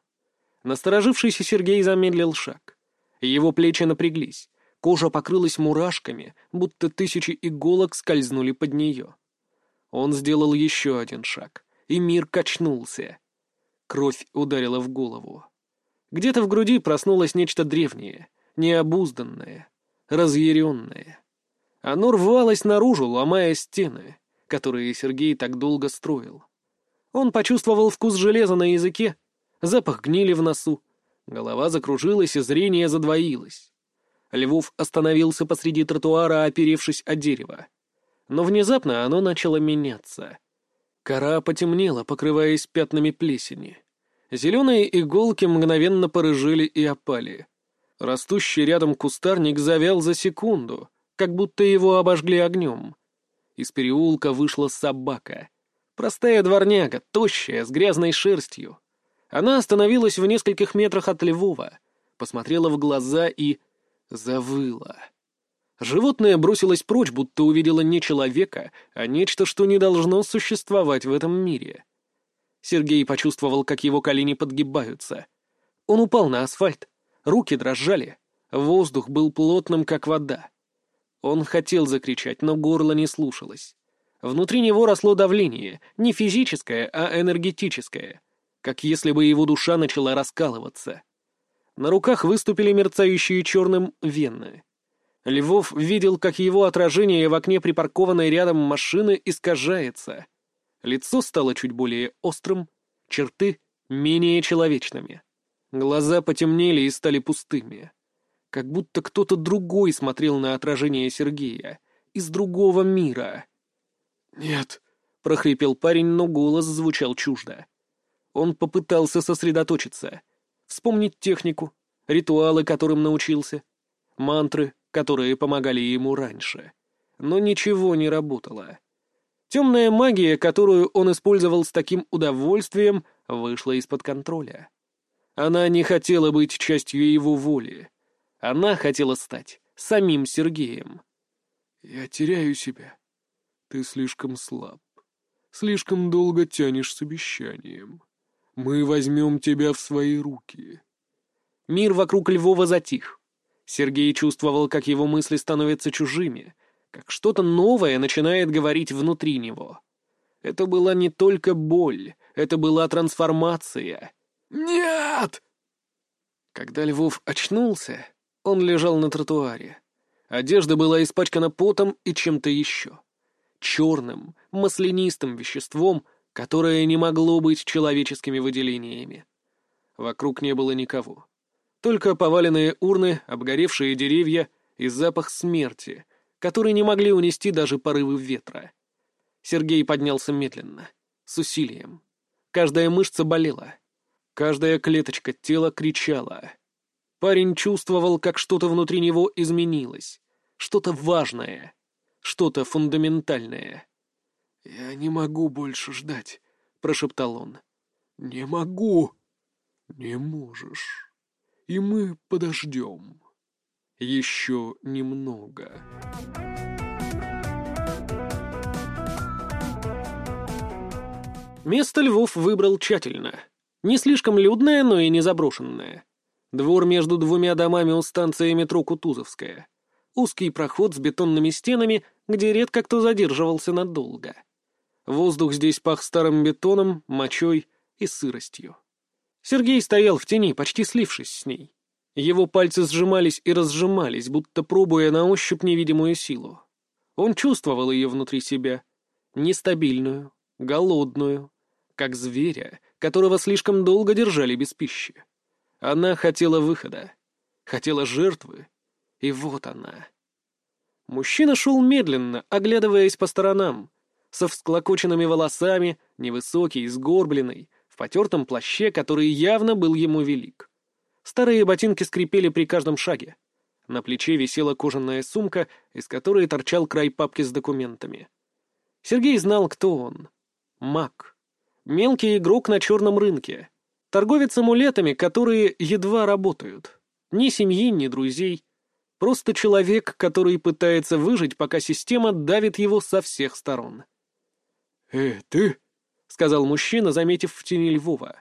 Насторожившийся Сергей замедлил шаг. Его плечи напряглись, кожа покрылась мурашками, будто тысячи иголок скользнули под нее. Он сделал еще один шаг и мир качнулся. Кровь ударила в голову. Где-то в груди проснулось нечто древнее, необузданное, разъяренное. Оно рвалось наружу, ломая стены, которые Сергей так долго строил. Он почувствовал вкус железа на языке, запах гнили в носу, голова закружилась и зрение задвоилось. Львов остановился посреди тротуара, оперевшись от дерева. Но внезапно оно начало меняться. Кора потемнела, покрываясь пятнами плесени. Зеленые иголки мгновенно порыжили и опали. Растущий рядом кустарник завял за секунду, как будто его обожгли огнем. Из переулка вышла собака. Простая дворняга, тощая, с грязной шерстью. Она остановилась в нескольких метрах от Львова, посмотрела в глаза и завыла. Животное бросилось прочь, будто увидело не человека, а нечто, что не должно существовать в этом мире. Сергей почувствовал, как его колени подгибаются. Он упал на асфальт, руки дрожали, воздух был плотным, как вода. Он хотел закричать, но горло не слушалось. Внутри него росло давление, не физическое, а энергетическое, как если бы его душа начала раскалываться. На руках выступили мерцающие черным вены. Львов видел, как его отражение в окне припаркованной рядом машины искажается. Лицо стало чуть более острым, черты менее человечными. Глаза потемнели и стали пустыми. Как будто кто-то другой смотрел на отражение Сергея, из другого мира. «Нет», — прохрипел парень, но голос звучал чуждо. Он попытался сосредоточиться, вспомнить технику, ритуалы, которым научился, мантры, которые помогали ему раньше. Но ничего не работало. Темная магия, которую он использовал с таким удовольствием, вышла из-под контроля. Она не хотела быть частью его воли. Она хотела стать самим Сергеем. «Я теряю себя. Ты слишком слаб. Слишком долго тянешь с обещанием. Мы возьмем тебя в свои руки». Мир вокруг Львова затих. Сергей чувствовал, как его мысли становятся чужими, как что-то новое начинает говорить внутри него. Это была не только боль, это была трансформация. «Нет!» Когда Львов очнулся, он лежал на тротуаре. Одежда была испачкана потом и чем-то еще. Черным, маслянистым веществом, которое не могло быть человеческими выделениями. Вокруг не было никого. Только поваленные урны, обгоревшие деревья и запах смерти, который не могли унести даже порывы ветра. Сергей поднялся медленно, с усилием. Каждая мышца болела. Каждая клеточка тела кричала. Парень чувствовал, как что-то внутри него изменилось. Что-то важное. Что-то фундаментальное. «Я не могу больше ждать», — прошептал он. «Не могу». «Не можешь. И мы подождем. Еще немного». Место Львов выбрал тщательно. Не слишком людное, но и не заброшенное. Двор между двумя домами у станции метро Кутузовская. Узкий проход с бетонными стенами, где редко кто задерживался надолго. Воздух здесь пах старым бетоном, мочой и сыростью. Сергей стоял в тени, почти слившись с ней. Его пальцы сжимались и разжимались, будто пробуя на ощупь невидимую силу. Он чувствовал ее внутри себя. Нестабильную, голодную, как зверя, которого слишком долго держали без пищи. Она хотела выхода, хотела жертвы, и вот она. Мужчина шел медленно, оглядываясь по сторонам, со всклокоченными волосами, невысокий, сгорбленный, в потертом плаще, который явно был ему велик. Старые ботинки скрипели при каждом шаге. На плече висела кожаная сумка, из которой торчал край папки с документами. Сергей знал, кто он. Маг. Мелкий игрок на черном рынке. Торговец амулетами, которые едва работают. Ни семьи, ни друзей. Просто человек, который пытается выжить, пока система давит его со всех сторон. «Э, ты?» — сказал мужчина, заметив в тени Львова.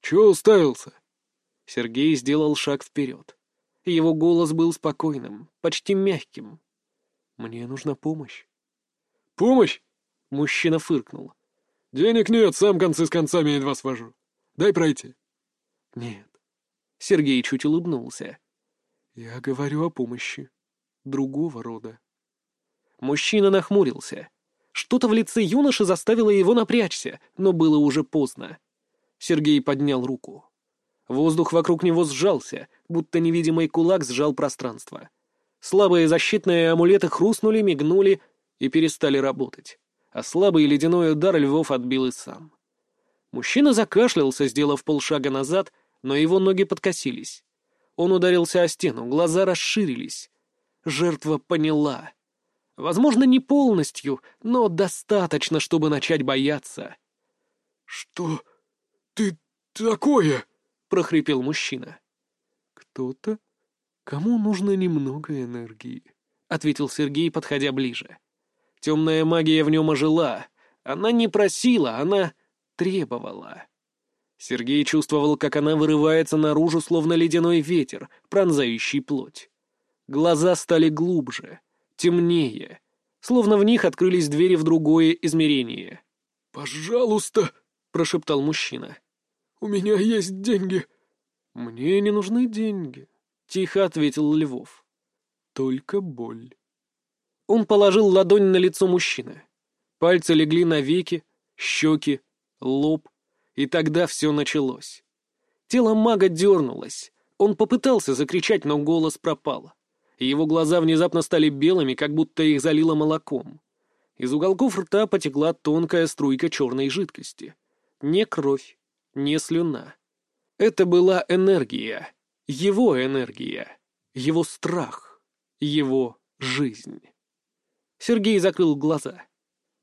«Чего уставился?» Сергей сделал шаг вперед. Его голос был спокойным, почти мягким. «Мне нужна помощь». «Помощь?» — мужчина фыркнул. «Денег нет, сам концы с концами едва свожу. Дай пройти». «Нет». Сергей чуть улыбнулся. «Я говорю о помощи. Другого рода». Мужчина нахмурился. Что-то в лице юноши заставило его напрячься, но было уже поздно. Сергей поднял руку. Воздух вокруг него сжался, будто невидимый кулак сжал пространство. Слабые защитные амулеты хрустнули, мигнули и перестали работать а слабый ледяной удар Львов отбил и сам. Мужчина закашлялся, сделав полшага назад, но его ноги подкосились. Он ударился о стену, глаза расширились. Жертва поняла. Возможно, не полностью, но достаточно, чтобы начать бояться. «Что ты такое?» — прохрипел мужчина. «Кто-то, кому нужно немного энергии», — ответил Сергей, подходя ближе. Темная магия в нем ожила. Она не просила, она требовала. Сергей чувствовал, как она вырывается наружу, словно ледяной ветер, пронзающий плоть. Глаза стали глубже, темнее, словно в них открылись двери в другое измерение. «Пожалуйста!» — прошептал мужчина. «У меня есть деньги». «Мне не нужны деньги», — тихо ответил Львов. «Только боль». Он положил ладонь на лицо мужчины. Пальцы легли на веки, щеки, лоб, и тогда все началось. Тело мага дернулось. Он попытался закричать, но голос пропал. Его глаза внезапно стали белыми, как будто их залило молоком. Из уголков рта потекла тонкая струйка черной жидкости. Не кровь, не слюна. Это была энергия. Его энергия. Его страх. Его жизнь. Сергей закрыл глаза.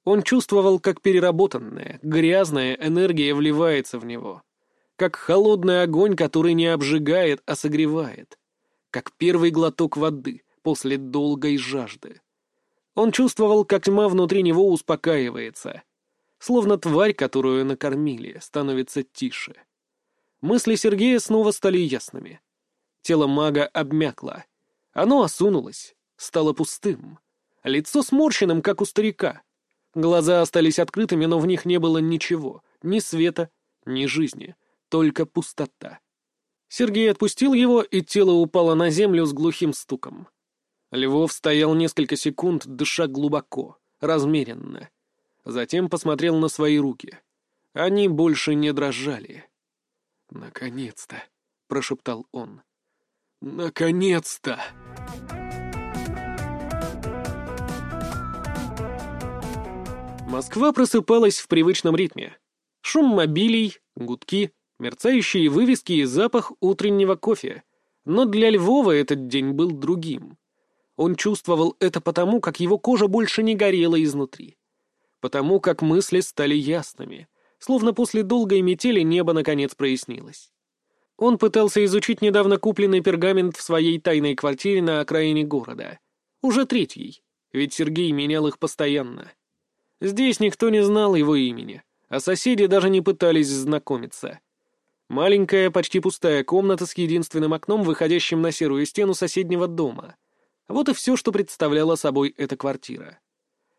Он чувствовал, как переработанная, грязная энергия вливается в него. Как холодный огонь, который не обжигает, а согревает. Как первый глоток воды после долгой жажды. Он чувствовал, как тьма внутри него успокаивается. Словно тварь, которую накормили, становится тише. Мысли Сергея снова стали ясными. Тело мага обмякло. Оно осунулось, стало пустым. Лицо сморщенным, как у старика. Глаза остались открытыми, но в них не было ничего. Ни света, ни жизни. Только пустота. Сергей отпустил его, и тело упало на землю с глухим стуком. Львов стоял несколько секунд, дыша глубоко, размеренно. Затем посмотрел на свои руки. Они больше не дрожали. «Наконец-то!» — прошептал он. «Наконец-то!» Москва просыпалась в привычном ритме. Шум мобилей, гудки, мерцающие вывески и запах утреннего кофе. Но для Львова этот день был другим. Он чувствовал это потому, как его кожа больше не горела изнутри. Потому как мысли стали ясными, словно после долгой метели небо наконец прояснилось. Он пытался изучить недавно купленный пергамент в своей тайной квартире на окраине города. Уже третий, ведь Сергей менял их постоянно. Здесь никто не знал его имени, а соседи даже не пытались знакомиться. Маленькая, почти пустая комната с единственным окном, выходящим на серую стену соседнего дома. Вот и все, что представляла собой эта квартира.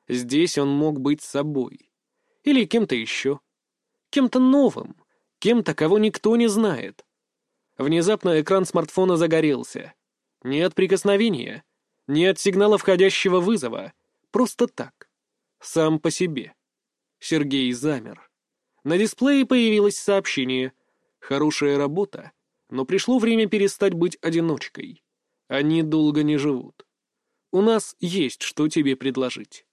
Здесь он мог быть собой. Или кем-то еще. Кем-то новым. Кем-то, кого никто не знает. Внезапно экран смартфона загорелся. Не от прикосновения, не от сигнала входящего вызова. Просто так. Сам по себе. Сергей замер. На дисплее появилось сообщение. Хорошая работа, но пришло время перестать быть одиночкой. Они долго не живут. У нас есть что тебе предложить.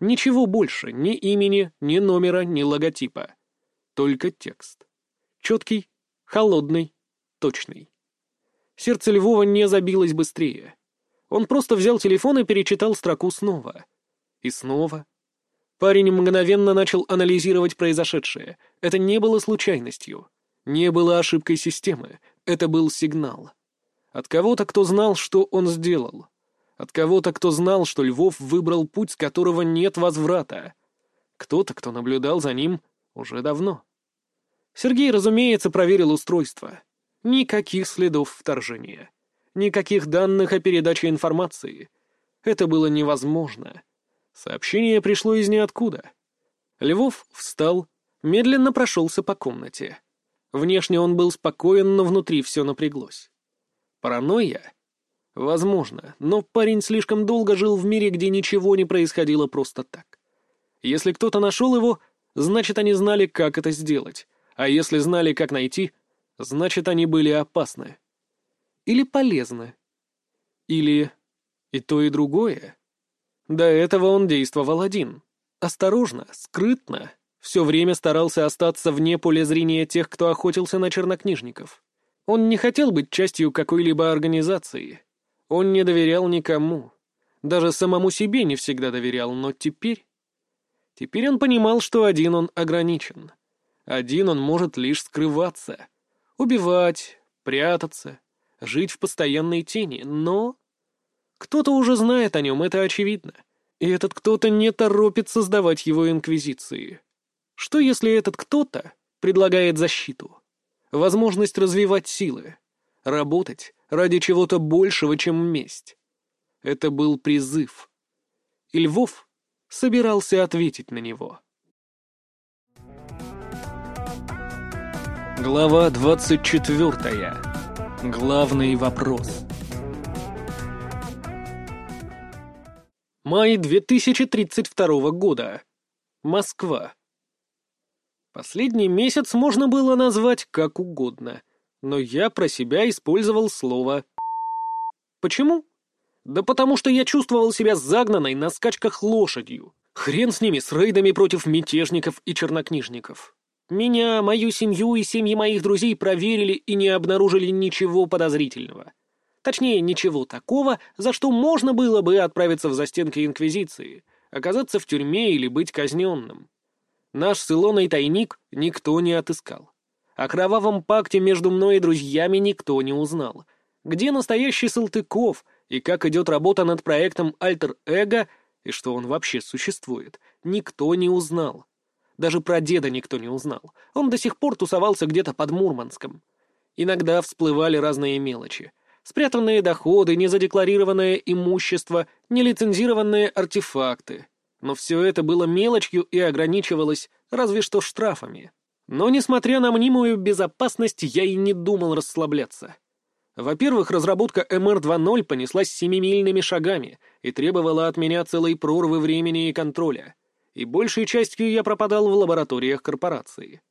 Ничего больше, ни имени, ни номера, ни логотипа. Только текст. Четкий, холодный, точный. Сердце Львова не забилось быстрее. Он просто взял телефон и перечитал строку снова. И снова. Парень мгновенно начал анализировать произошедшее. Это не было случайностью. Не было ошибкой системы. Это был сигнал. От кого-то, кто знал, что он сделал. От кого-то, кто знал, что Львов выбрал путь, с которого нет возврата. Кто-то, кто наблюдал за ним уже давно. Сергей, разумеется, проверил устройство. Никаких следов вторжения. Никаких данных о передаче информации. Это было невозможно. Сообщение пришло из ниоткуда. Львов встал, медленно прошелся по комнате. Внешне он был спокоен, но внутри все напряглось. Паранойя? Возможно, но парень слишком долго жил в мире, где ничего не происходило просто так. Если кто-то нашел его, значит, они знали, как это сделать, а если знали, как найти, значит, они были опасны. Или полезны. Или и то, и другое. До этого он действовал один. Осторожно, скрытно, все время старался остаться вне поля зрения тех, кто охотился на чернокнижников. Он не хотел быть частью какой-либо организации. Он не доверял никому. Даже самому себе не всегда доверял, но теперь... Теперь он понимал, что один он ограничен. Один он может лишь скрываться. Убивать, прятаться, жить в постоянной тени, но... Кто-то уже знает о нем, это очевидно. И этот кто-то не торопится сдавать его инквизиции. Что если этот кто-то предлагает защиту? Возможность развивать силы, работать ради чего-то большего, чем месть. Это был призыв. И Львов собирался ответить на него. Глава двадцать четвертая. Главный вопрос. Май 2032 года. Москва. Последний месяц можно было назвать как угодно, но я про себя использовал слово Почему? Да потому что я чувствовал себя загнанной на скачках лошадью. Хрен с ними, с рейдами против мятежников и чернокнижников. Меня, мою семью и семьи моих друзей проверили и не обнаружили ничего подозрительного. Точнее, ничего такого, за что можно было бы отправиться в застенки Инквизиции, оказаться в тюрьме или быть казненным. Наш с Илоной тайник никто не отыскал. О кровавом пакте между мной и друзьями никто не узнал. Где настоящий Салтыков и как идет работа над проектом Альтер-Эго и что он вообще существует, никто не узнал. Даже про деда никто не узнал. Он до сих пор тусовался где-то под Мурманском. Иногда всплывали разные мелочи — спрятанные доходы, незадекларированное имущество, нелицензированные артефакты. Но все это было мелочью и ограничивалось разве что штрафами. Но, несмотря на мнимую безопасность, я и не думал расслабляться. Во-первых, разработка МР 2.0 понеслась семимильными шагами и требовала от меня целой прорвы времени и контроля. и большей частью я пропадал в лабораториях корпорации.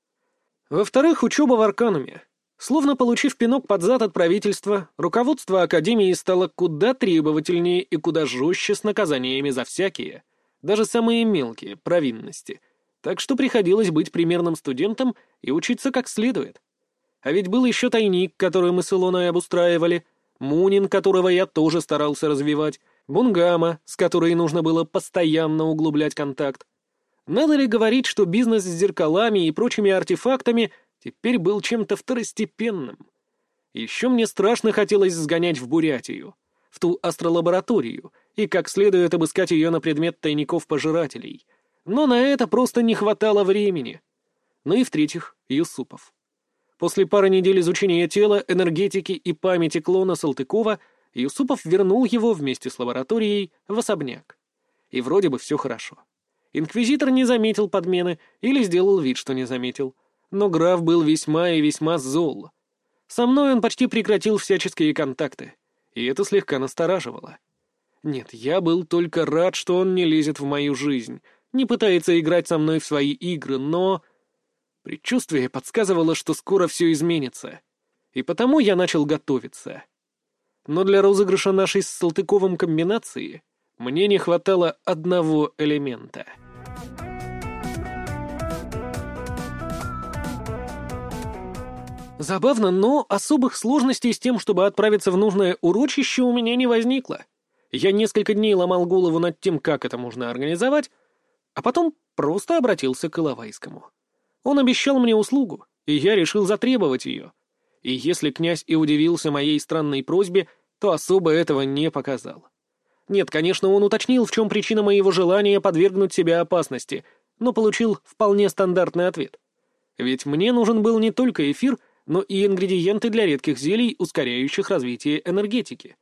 Во-вторых, учеба в Аркануме. Словно получив пинок под зад от правительства, руководство Академии стало куда требовательнее и куда жестче с наказаниями за всякие, даже самые мелкие, провинности. Так что приходилось быть примерным студентом и учиться как следует. А ведь был еще тайник, который мы с Илоной обустраивали, Мунин, которого я тоже старался развивать, Бунгама, с которой нужно было постоянно углублять контакт. Надо ли говорить, что бизнес с зеркалами и прочими артефактами теперь был чем-то второстепенным? Еще мне страшно хотелось сгонять в Бурятию, в ту астролабораторию, и как следует обыскать ее на предмет тайников-пожирателей. Но на это просто не хватало времени. Ну и в-третьих, Юсупов. После пары недель изучения тела, энергетики и памяти клона Салтыкова Юсупов вернул его вместе с лабораторией в особняк. И вроде бы все хорошо. Инквизитор не заметил подмены или сделал вид, что не заметил. Но граф был весьма и весьма зол. Со мной он почти прекратил всяческие контакты, и это слегка настораживало. Нет, я был только рад, что он не лезет в мою жизнь, не пытается играть со мной в свои игры, но... Предчувствие подсказывало, что скоро все изменится. И потому я начал готовиться. Но для розыгрыша нашей с Салтыковым комбинации мне не хватало одного элемента. Забавно, но особых сложностей с тем, чтобы отправиться в нужное урочище, у меня не возникло. Я несколько дней ломал голову над тем, как это можно организовать, а потом просто обратился к Иловайскому. Он обещал мне услугу, и я решил затребовать ее. И если князь и удивился моей странной просьбе, то особо этого не показал. Нет, конечно, он уточнил, в чем причина моего желания подвергнуть себя опасности, но получил вполне стандартный ответ. Ведь мне нужен был не только эфир, но и ингредиенты для редких зелий, ускоряющих развитие энергетики.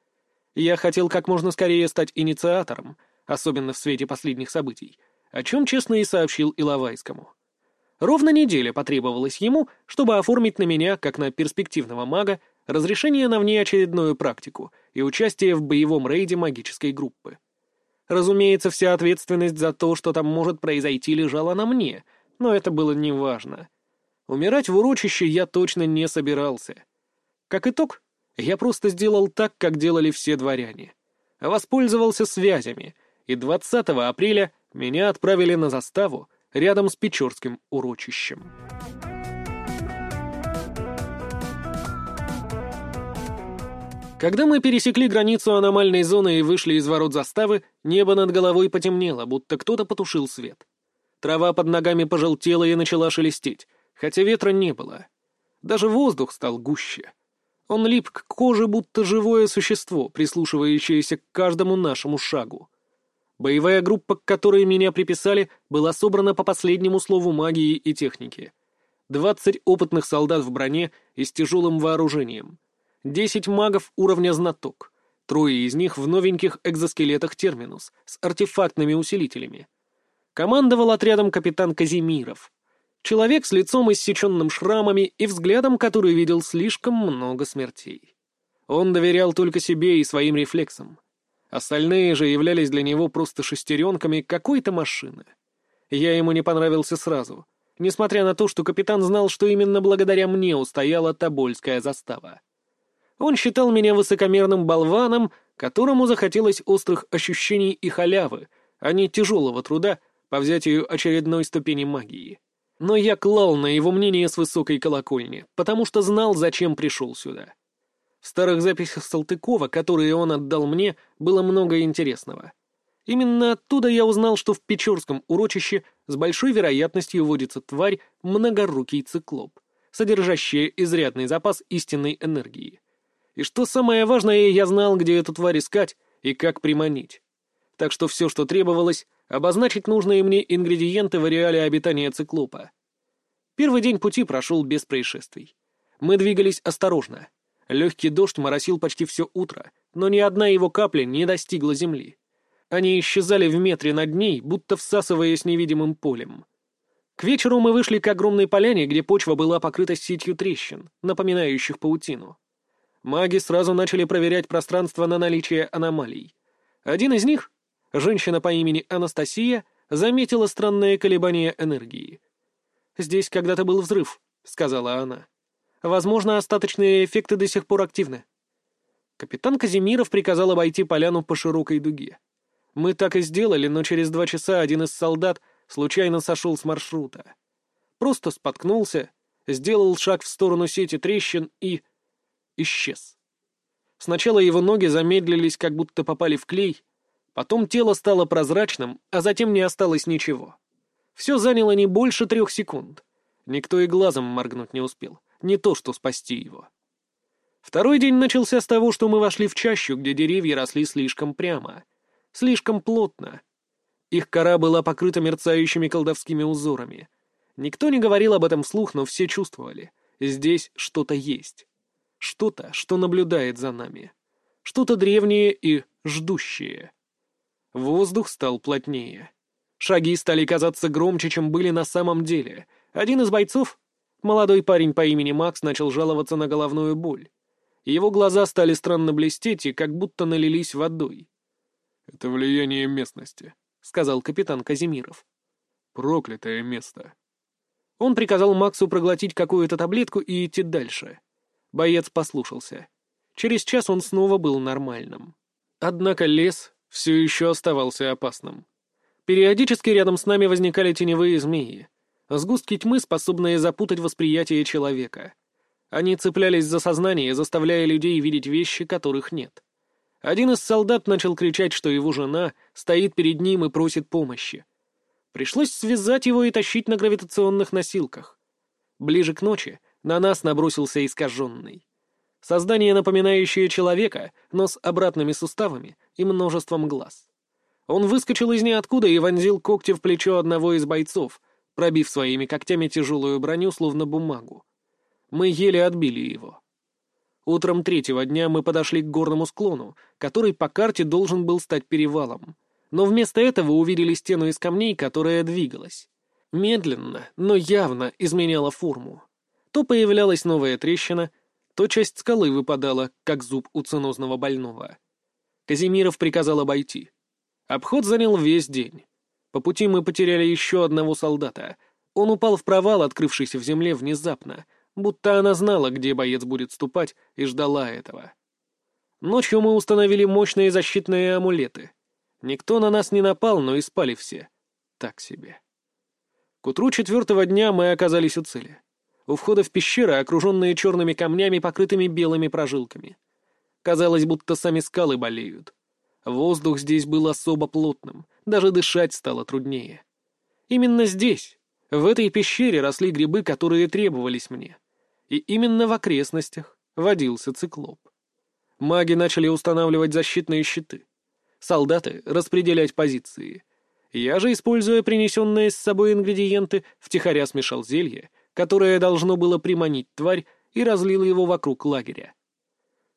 Я хотел как можно скорее стать инициатором, особенно в свете последних событий, о чем честно и сообщил Иловайскому. Ровно неделя потребовалась ему, чтобы оформить на меня, как на перспективного мага, разрешение на внеочередную практику и участие в боевом рейде магической группы. Разумеется, вся ответственность за то, что там может произойти, лежала на мне, но это было неважно. Умирать в урочище я точно не собирался. Как итог, я просто сделал так, как делали все дворяне. Воспользовался связями, и 20 апреля меня отправили на заставу, рядом с Печорским урочищем. Когда мы пересекли границу аномальной зоны и вышли из ворот заставы, небо над головой потемнело, будто кто-то потушил свет. Трава под ногами пожелтела и начала шелестеть, хотя ветра не было. Даже воздух стал гуще. Он лип к коже, будто живое существо, прислушивающееся к каждому нашему шагу. Боевая группа, к которой меня приписали, была собрана по последнему слову магии и техники. Двадцать опытных солдат в броне и с тяжелым вооружением. Десять магов уровня знаток. Трое из них в новеньких экзоскелетах Терминус с артефактными усилителями. Командовал отрядом капитан Казимиров. Человек с лицом иссеченным шрамами и взглядом, который видел слишком много смертей. Он доверял только себе и своим рефлексам. Остальные же являлись для него просто шестеренками какой-то машины. Я ему не понравился сразу, несмотря на то, что капитан знал, что именно благодаря мне устояла Тобольская застава. Он считал меня высокомерным болваном, которому захотелось острых ощущений и халявы, а не тяжелого труда по взятию очередной ступени магии. Но я клал на его мнение с высокой колокольни, потому что знал, зачем пришел сюда. В старых записях Салтыкова, которые он отдал мне, было много интересного. Именно оттуда я узнал, что в Печорском урочище с большой вероятностью водится тварь многорукий циклоп, содержащая изрядный запас истинной энергии. И что самое важное, я знал, где эту тварь искать и как приманить. Так что все, что требовалось, обозначить нужные мне ингредиенты в ареале обитания циклопа. Первый день пути прошел без происшествий. Мы двигались осторожно — Легкий дождь моросил почти все утро, но ни одна его капля не достигла земли. Они исчезали в метре над ней, будто всасываясь невидимым полем. К вечеру мы вышли к огромной поляне, где почва была покрыта сетью трещин, напоминающих паутину. Маги сразу начали проверять пространство на наличие аномалий. Один из них, женщина по имени Анастасия, заметила странное колебание энергии. «Здесь когда-то был взрыв», — сказала она. «Возможно, остаточные эффекты до сих пор активны». Капитан Казимиров приказал обойти поляну по широкой дуге. Мы так и сделали, но через два часа один из солдат случайно сошел с маршрута. Просто споткнулся, сделал шаг в сторону сети трещин и... исчез. Сначала его ноги замедлились, как будто попали в клей, потом тело стало прозрачным, а затем не осталось ничего. Все заняло не больше трех секунд. Никто и глазом моргнуть не успел, не то что спасти его. Второй день начался с того, что мы вошли в чащу, где деревья росли слишком прямо, слишком плотно. Их кора была покрыта мерцающими колдовскими узорами. Никто не говорил об этом вслух, но все чувствовали. Здесь что-то есть. Что-то, что наблюдает за нами. Что-то древнее и ждущее. Воздух стал плотнее. Шаги стали казаться громче, чем были на самом деле. Один из бойцов, молодой парень по имени Макс, начал жаловаться на головную боль. Его глаза стали странно блестеть и как будто налились водой. «Это влияние местности», — сказал капитан Казимиров. «Проклятое место». Он приказал Максу проглотить какую-то таблетку и идти дальше. Боец послушался. Через час он снова был нормальным. Однако лес все еще оставался опасным. Периодически рядом с нами возникали теневые змеи, сгустки тьмы, способные запутать восприятие человека. Они цеплялись за сознание, заставляя людей видеть вещи, которых нет. Один из солдат начал кричать, что его жена стоит перед ним и просит помощи. Пришлось связать его и тащить на гравитационных носилках. Ближе к ночи на нас набросился искаженный. Создание, напоминающее человека, но с обратными суставами и множеством глаз. Он выскочил из ниоткуда и вонзил когти в плечо одного из бойцов, пробив своими когтями тяжелую броню, словно бумагу. Мы еле отбили его. Утром третьего дня мы подошли к горному склону, который по карте должен был стать перевалом. Но вместо этого увидели стену из камней, которая двигалась. Медленно, но явно изменяла форму. То появлялась новая трещина, то часть скалы выпадала, как зуб у ценозного больного. Казимиров приказал обойти. Обход занял весь день. По пути мы потеряли еще одного солдата. Он упал в провал, открывшийся в земле внезапно, будто она знала, где боец будет ступать, и ждала этого. Ночью мы установили мощные защитные амулеты. Никто на нас не напал, но и спали все. Так себе. К утру четвертого дня мы оказались у цели у входа в пещеры, окруженные черными камнями, покрытыми белыми прожилками. Казалось, будто сами скалы болеют. Воздух здесь был особо плотным, даже дышать стало труднее. Именно здесь, в этой пещере, росли грибы, которые требовались мне. И именно в окрестностях водился циклоп. Маги начали устанавливать защитные щиты. Солдаты — распределять позиции. Я же, используя принесенные с собой ингредиенты, втихаря смешал зелье которое должно было приманить тварь, и разлил его вокруг лагеря.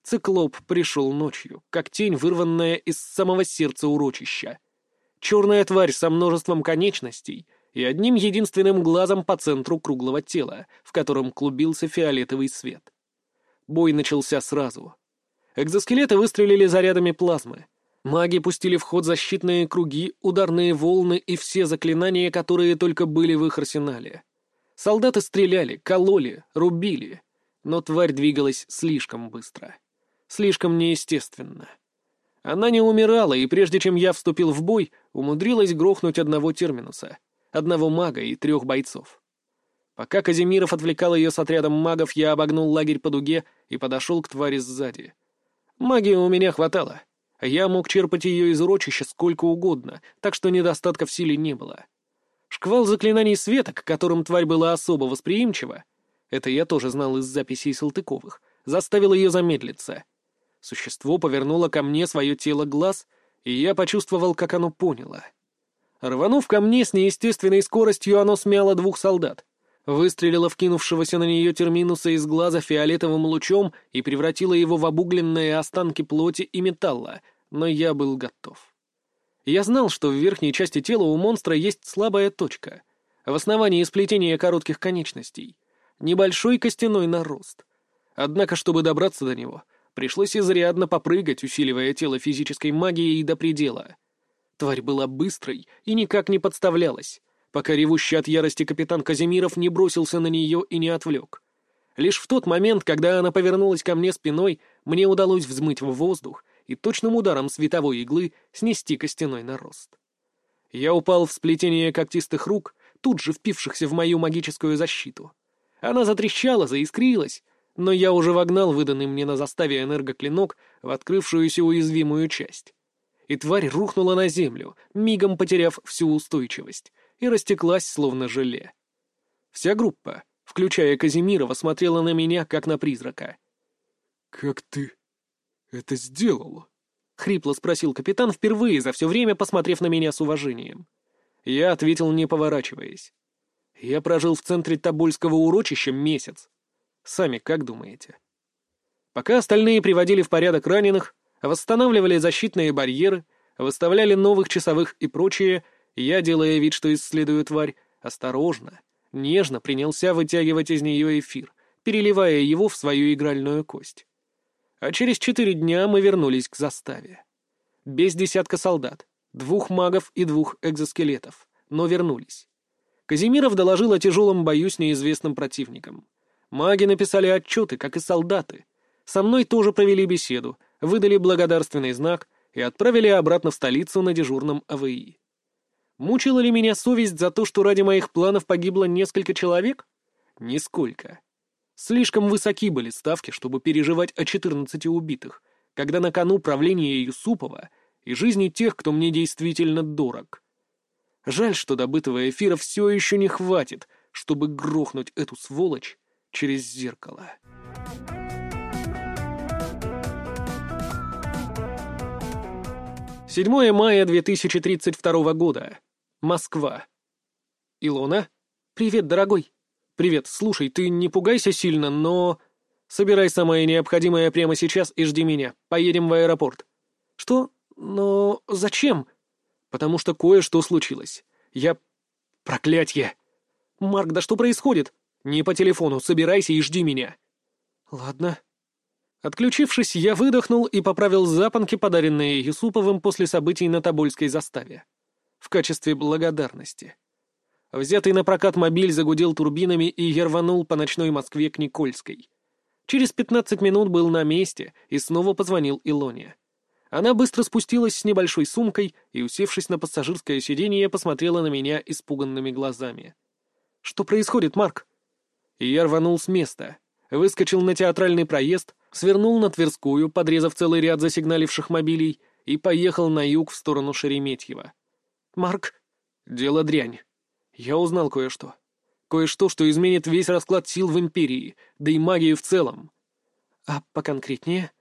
Циклоп пришел ночью, как тень, вырванная из самого сердца урочища. Черная тварь со множеством конечностей и одним единственным глазом по центру круглого тела, в котором клубился фиолетовый свет. Бой начался сразу. Экзоскелеты выстрелили зарядами плазмы. Маги пустили в ход защитные круги, ударные волны и все заклинания, которые только были в их арсенале. Солдаты стреляли, кололи, рубили, но тварь двигалась слишком быстро. Слишком неестественно. Она не умирала, и прежде чем я вступил в бой, умудрилась грохнуть одного терминуса, одного мага и трех бойцов. Пока Казимиров отвлекал ее с отрядом магов, я обогнул лагерь по дуге и подошел к твари сзади. Магии у меня хватало. Я мог черпать ее из урочища сколько угодно, так что недостатка в силе не было. Шквал заклинаний света, к которым тварь была особо восприимчива, это я тоже знал из записей Салтыковых, заставил ее замедлиться. Существо повернуло ко мне свое тело глаз, и я почувствовал, как оно поняло. Рванув ко мне с неестественной скоростью, оно смяло двух солдат, выстрелило вкинувшегося на нее терминуса из глаза фиолетовым лучом и превратило его в обугленные останки плоти и металла, но я был готов. Я знал, что в верхней части тела у монстра есть слабая точка, в основании сплетения коротких конечностей, небольшой костяной нарост. Однако, чтобы добраться до него, пришлось изрядно попрыгать, усиливая тело физической магией до предела. Тварь была быстрой и никак не подставлялась, пока ревущий от ярости капитан Казимиров не бросился на нее и не отвлек. Лишь в тот момент, когда она повернулась ко мне спиной, мне удалось взмыть в воздух и точным ударом световой иглы снести костяной нарост. Я упал в сплетение когтистых рук, тут же впившихся в мою магическую защиту. Она затрещала, заискрилась, но я уже вогнал выданный мне на заставе энергоклинок в открывшуюся уязвимую часть. И тварь рухнула на землю, мигом потеряв всю устойчивость, и растеклась, словно желе. Вся группа, включая Казимирова, смотрела на меня, как на призрака. «Как ты это сделал?» — хрипло спросил капитан, впервые за все время посмотрев на меня с уважением. Я ответил, не поворачиваясь. «Я прожил в центре Тобольского урочища месяц. Сами как думаете?» Пока остальные приводили в порядок раненых, восстанавливали защитные барьеры, выставляли новых часовых и прочее, я, делая вид, что исследую тварь, осторожно, нежно принялся вытягивать из нее эфир, переливая его в свою игральную кость. А через четыре дня мы вернулись к заставе. Без десятка солдат, двух магов и двух экзоскелетов, но вернулись. Казимиров доложил о тяжелом бою с неизвестным противником. Маги написали отчеты, как и солдаты. Со мной тоже провели беседу, выдали благодарственный знак и отправили обратно в столицу на дежурном АВИ. Мучила ли меня совесть за то, что ради моих планов погибло несколько человек? Нисколько. Слишком высоки были ставки, чтобы переживать о 14 убитых, когда на кону правление Юсупова и жизни тех, кто мне действительно дорог. Жаль, что добытого эфира все еще не хватит, чтобы грохнуть эту сволочь через зеркало. Седьмое мая 2032 года. Москва. Илона? Привет, дорогой. «Привет, слушай, ты не пугайся сильно, но...» «Собирай самое необходимое прямо сейчас и жди меня. Поедем в аэропорт». «Что? Но зачем?» «Потому что кое-что случилось. Я... Проклятье!» «Марк, да что происходит?» «Не по телефону, собирайся и жди меня». «Ладно». Отключившись, я выдохнул и поправил запонки, подаренные Юсуповым после событий на Тобольской заставе. В качестве благодарности. Взятый на прокат мобиль загудел турбинами и я по ночной Москве к Никольской. Через пятнадцать минут был на месте и снова позвонил Илоне. Она быстро спустилась с небольшой сумкой и, усевшись на пассажирское сиденье, посмотрела на меня испуганными глазами. «Что происходит, Марк?» И я рванул с места, выскочил на театральный проезд, свернул на Тверскую, подрезав целый ряд засигналивших мобилей, и поехал на юг в сторону Шереметьева. «Марк...» «Дело дрянь. Я узнал кое-что. Кое-что, что изменит весь расклад сил в Империи, да и магию в целом. А поконкретнее?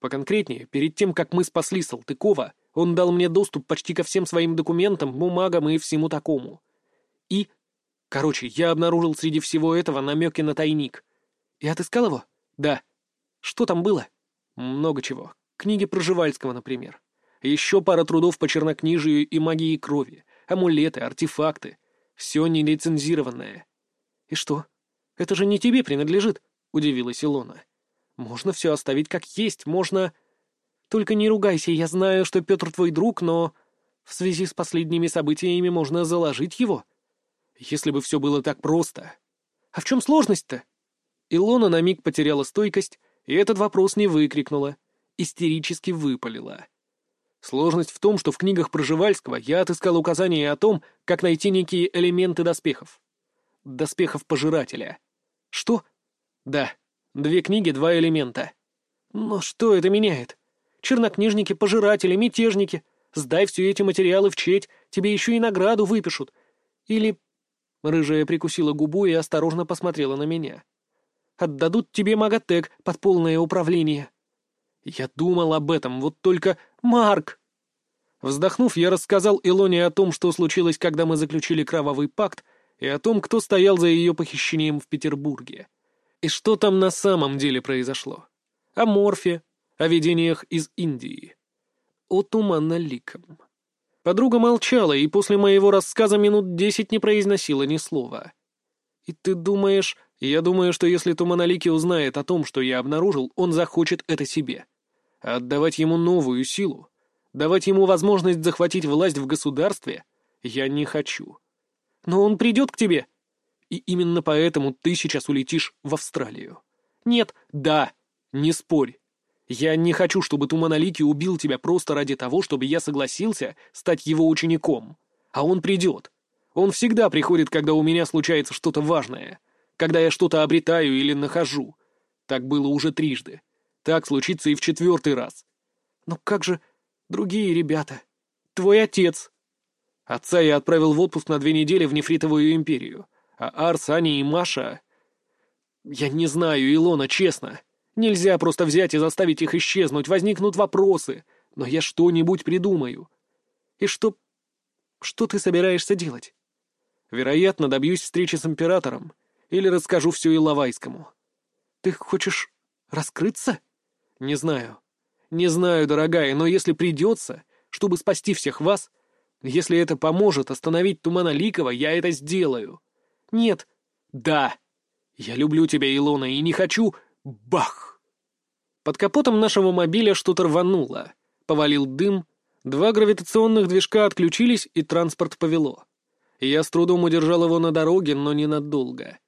Поконкретнее, перед тем, как мы спасли Салтыкова, он дал мне доступ почти ко всем своим документам, бумагам и всему такому. И... Короче, я обнаружил среди всего этого намеки на тайник. И отыскал его? Да. Что там было? Много чего. Книги Проживальского, например. Еще пара трудов по чернокнижию и магии крови, амулеты, артефакты — все нелицензированное. И что? Это же не тебе принадлежит, удивилась Илона. Можно все оставить как есть, можно... Только не ругайся, я знаю, что Петр твой друг, но... В связи с последними событиями можно заложить его. Если бы все было так просто. А в чем сложность-то? Илона на миг потеряла стойкость, и этот вопрос не выкрикнула. Истерически выпалила. Сложность в том, что в книгах Проживальского я отыскал указания о том, как найти некие элементы доспехов. Доспехов Пожирателя. Что? Да. Две книги, два элемента. Но что это меняет? Чернокнижники, пожиратели, мятежники. Сдай все эти материалы в четь, тебе еще и награду выпишут. Или... Рыжая прикусила губу и осторожно посмотрела на меня. Отдадут тебе маготек под полное управление. Я думал об этом, вот только... Марк!» Вздохнув, я рассказал Илоне о том, что случилось, когда мы заключили кровавый пакт, и о том, кто стоял за ее похищением в Петербурге. И что там на самом деле произошло. О морфе, о видениях из Индии. О туманноликом. Подруга молчала и после моего рассказа минут десять не произносила ни слова. «И ты думаешь...» «Я думаю, что если Туманолики узнает о том, что я обнаружил, он захочет это себе. А отдавать ему новую силу Давать ему возможность захватить власть в государстве я не хочу. Но он придет к тебе. И именно поэтому ты сейчас улетишь в Австралию. Нет, да, не спорь. Я не хочу, чтобы Туманалики убил тебя просто ради того, чтобы я согласился стать его учеником. А он придет. Он всегда приходит, когда у меня случается что-то важное. Когда я что-то обретаю или нахожу. Так было уже трижды. Так случится и в четвертый раз. Но как же другие ребята? Твой отец. Отца я отправил в отпуск на две недели в Нефритовую империю. А Арс, Аня и Маша... Я не знаю, Илона, честно. Нельзя просто взять и заставить их исчезнуть, возникнут вопросы. Но я что-нибудь придумаю. И что... Что ты собираешься делать? Вероятно, добьюсь встречи с императором. Или расскажу все Иловайскому. Ты хочешь раскрыться? Не знаю. Не знаю, дорогая, но если придется, чтобы спасти всех вас, если это поможет остановить Тумана Ликова, я это сделаю. Нет. Да. Я люблю тебя, Илона, и не хочу... Бах! Под капотом нашего мобиля что-то рвануло. Повалил дым, два гравитационных движка отключились, и транспорт повело. Я с трудом удержал его на дороге, но ненадолго.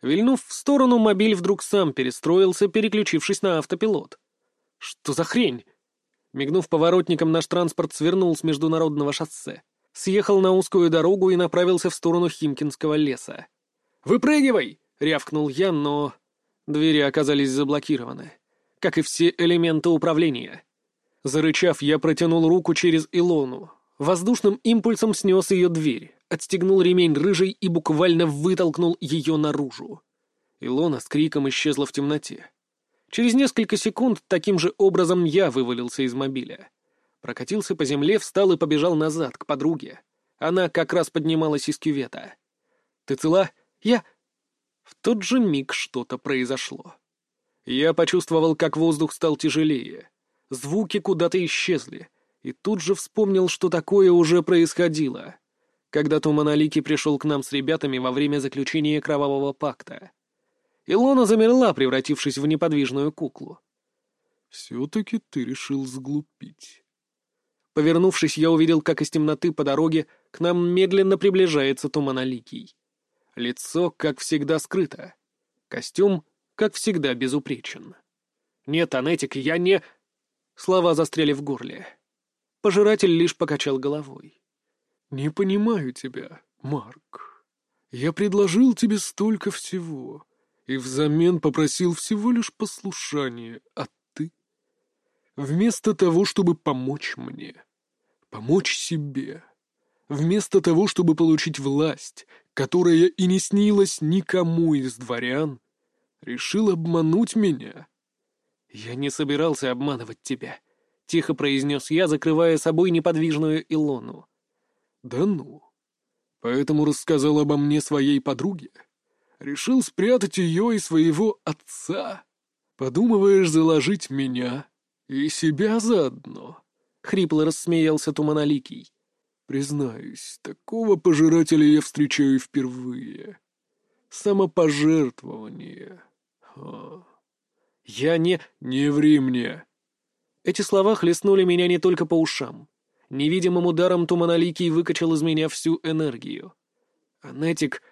Вильнув в сторону, мобиль вдруг сам перестроился, переключившись на автопилот. Что за хрень? Мигнув поворотником, наш транспорт свернул с международного шоссе, съехал на узкую дорогу и направился в сторону Химкинского леса. «Выпрыгивай!» — рявкнул я, но... Двери оказались заблокированы, как и все элементы управления. Зарычав, я протянул руку через Илону. Воздушным импульсом снес ее дверь, отстегнул ремень рыжий и буквально вытолкнул ее наружу. Илона с криком исчезла в темноте. Через несколько секунд таким же образом я вывалился из мобиля. Прокатился по земле, встал и побежал назад, к подруге. Она как раз поднималась из кювета. «Ты цела? Я...» В тот же миг что-то произошло. Я почувствовал, как воздух стал тяжелее. Звуки куда-то исчезли. И тут же вспомнил, что такое уже происходило. Когда Туманалики пришел к нам с ребятами во время заключения Кровавого Пакта. Илона замерла, превратившись в неподвижную куклу. «Все-таки ты решил сглупить». Повернувшись, я увидел, как из темноты по дороге к нам медленно приближается Туманаликий. Лицо, как всегда, скрыто. Костюм, как всегда, безупречен. «Нет, Анетик, я не...» Слова застряли в горле. Пожиратель лишь покачал головой. «Не понимаю тебя, Марк. Я предложил тебе столько всего и взамен попросил всего лишь послушания, а ты? Вместо того, чтобы помочь мне, помочь себе, вместо того, чтобы получить власть, которая и не снилась никому из дворян, решил обмануть меня. «Я не собирался обманывать тебя», — тихо произнес я, закрывая собой неподвижную Илону. «Да ну. Поэтому рассказал обо мне своей подруге?» Решил спрятать ее и своего отца. Подумываешь заложить меня и себя заодно. Хрипло рассмеялся Туманоликий. Признаюсь, такого пожирателя я встречаю впервые. Самопожертвование. А. Я не... Не ври мне. Эти слова хлестнули меня не только по ушам. Невидимым ударом Туманоликий выкачал из меня всю энергию. Анетик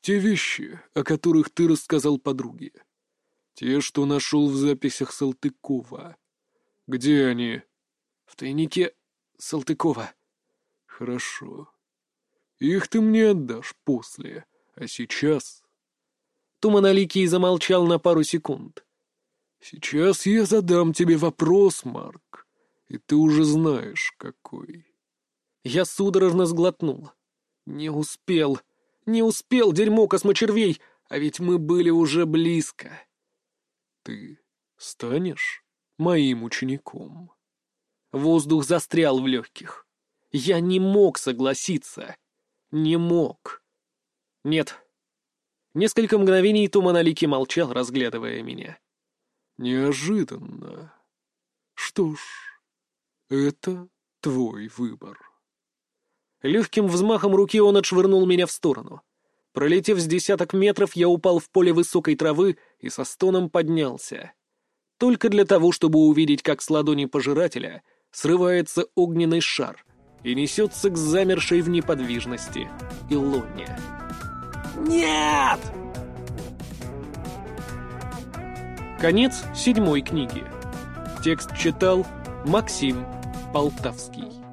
те вещи, о которых ты рассказал подруге. Те, что нашел в записях Салтыкова. Где они? В тайнике Салтыкова. Хорошо. Их ты мне отдашь после, а сейчас... Туманоликий замолчал на пару секунд. Сейчас я задам тебе вопрос, Марк, и ты уже знаешь, какой. Я судорожно сглотнул. Не успел. Не успел, дерьмо космочервей, а ведь мы были уже близко. Ты станешь моим учеником. Воздух застрял в легких. Я не мог согласиться. Не мог. Нет. Несколько мгновений Туманалики молчал, разглядывая меня. Неожиданно. Что ж, это твой выбор. Легким взмахом руки он отшвырнул меня в сторону. Пролетев с десяток метров, я упал в поле высокой травы и со стоном поднялся. Только для того, чтобы увидеть, как с ладони пожирателя срывается огненный шар и несется к замершей в неподвижности Илоне. «Нет!» Конец седьмой книги. Текст читал Максим Полтавский.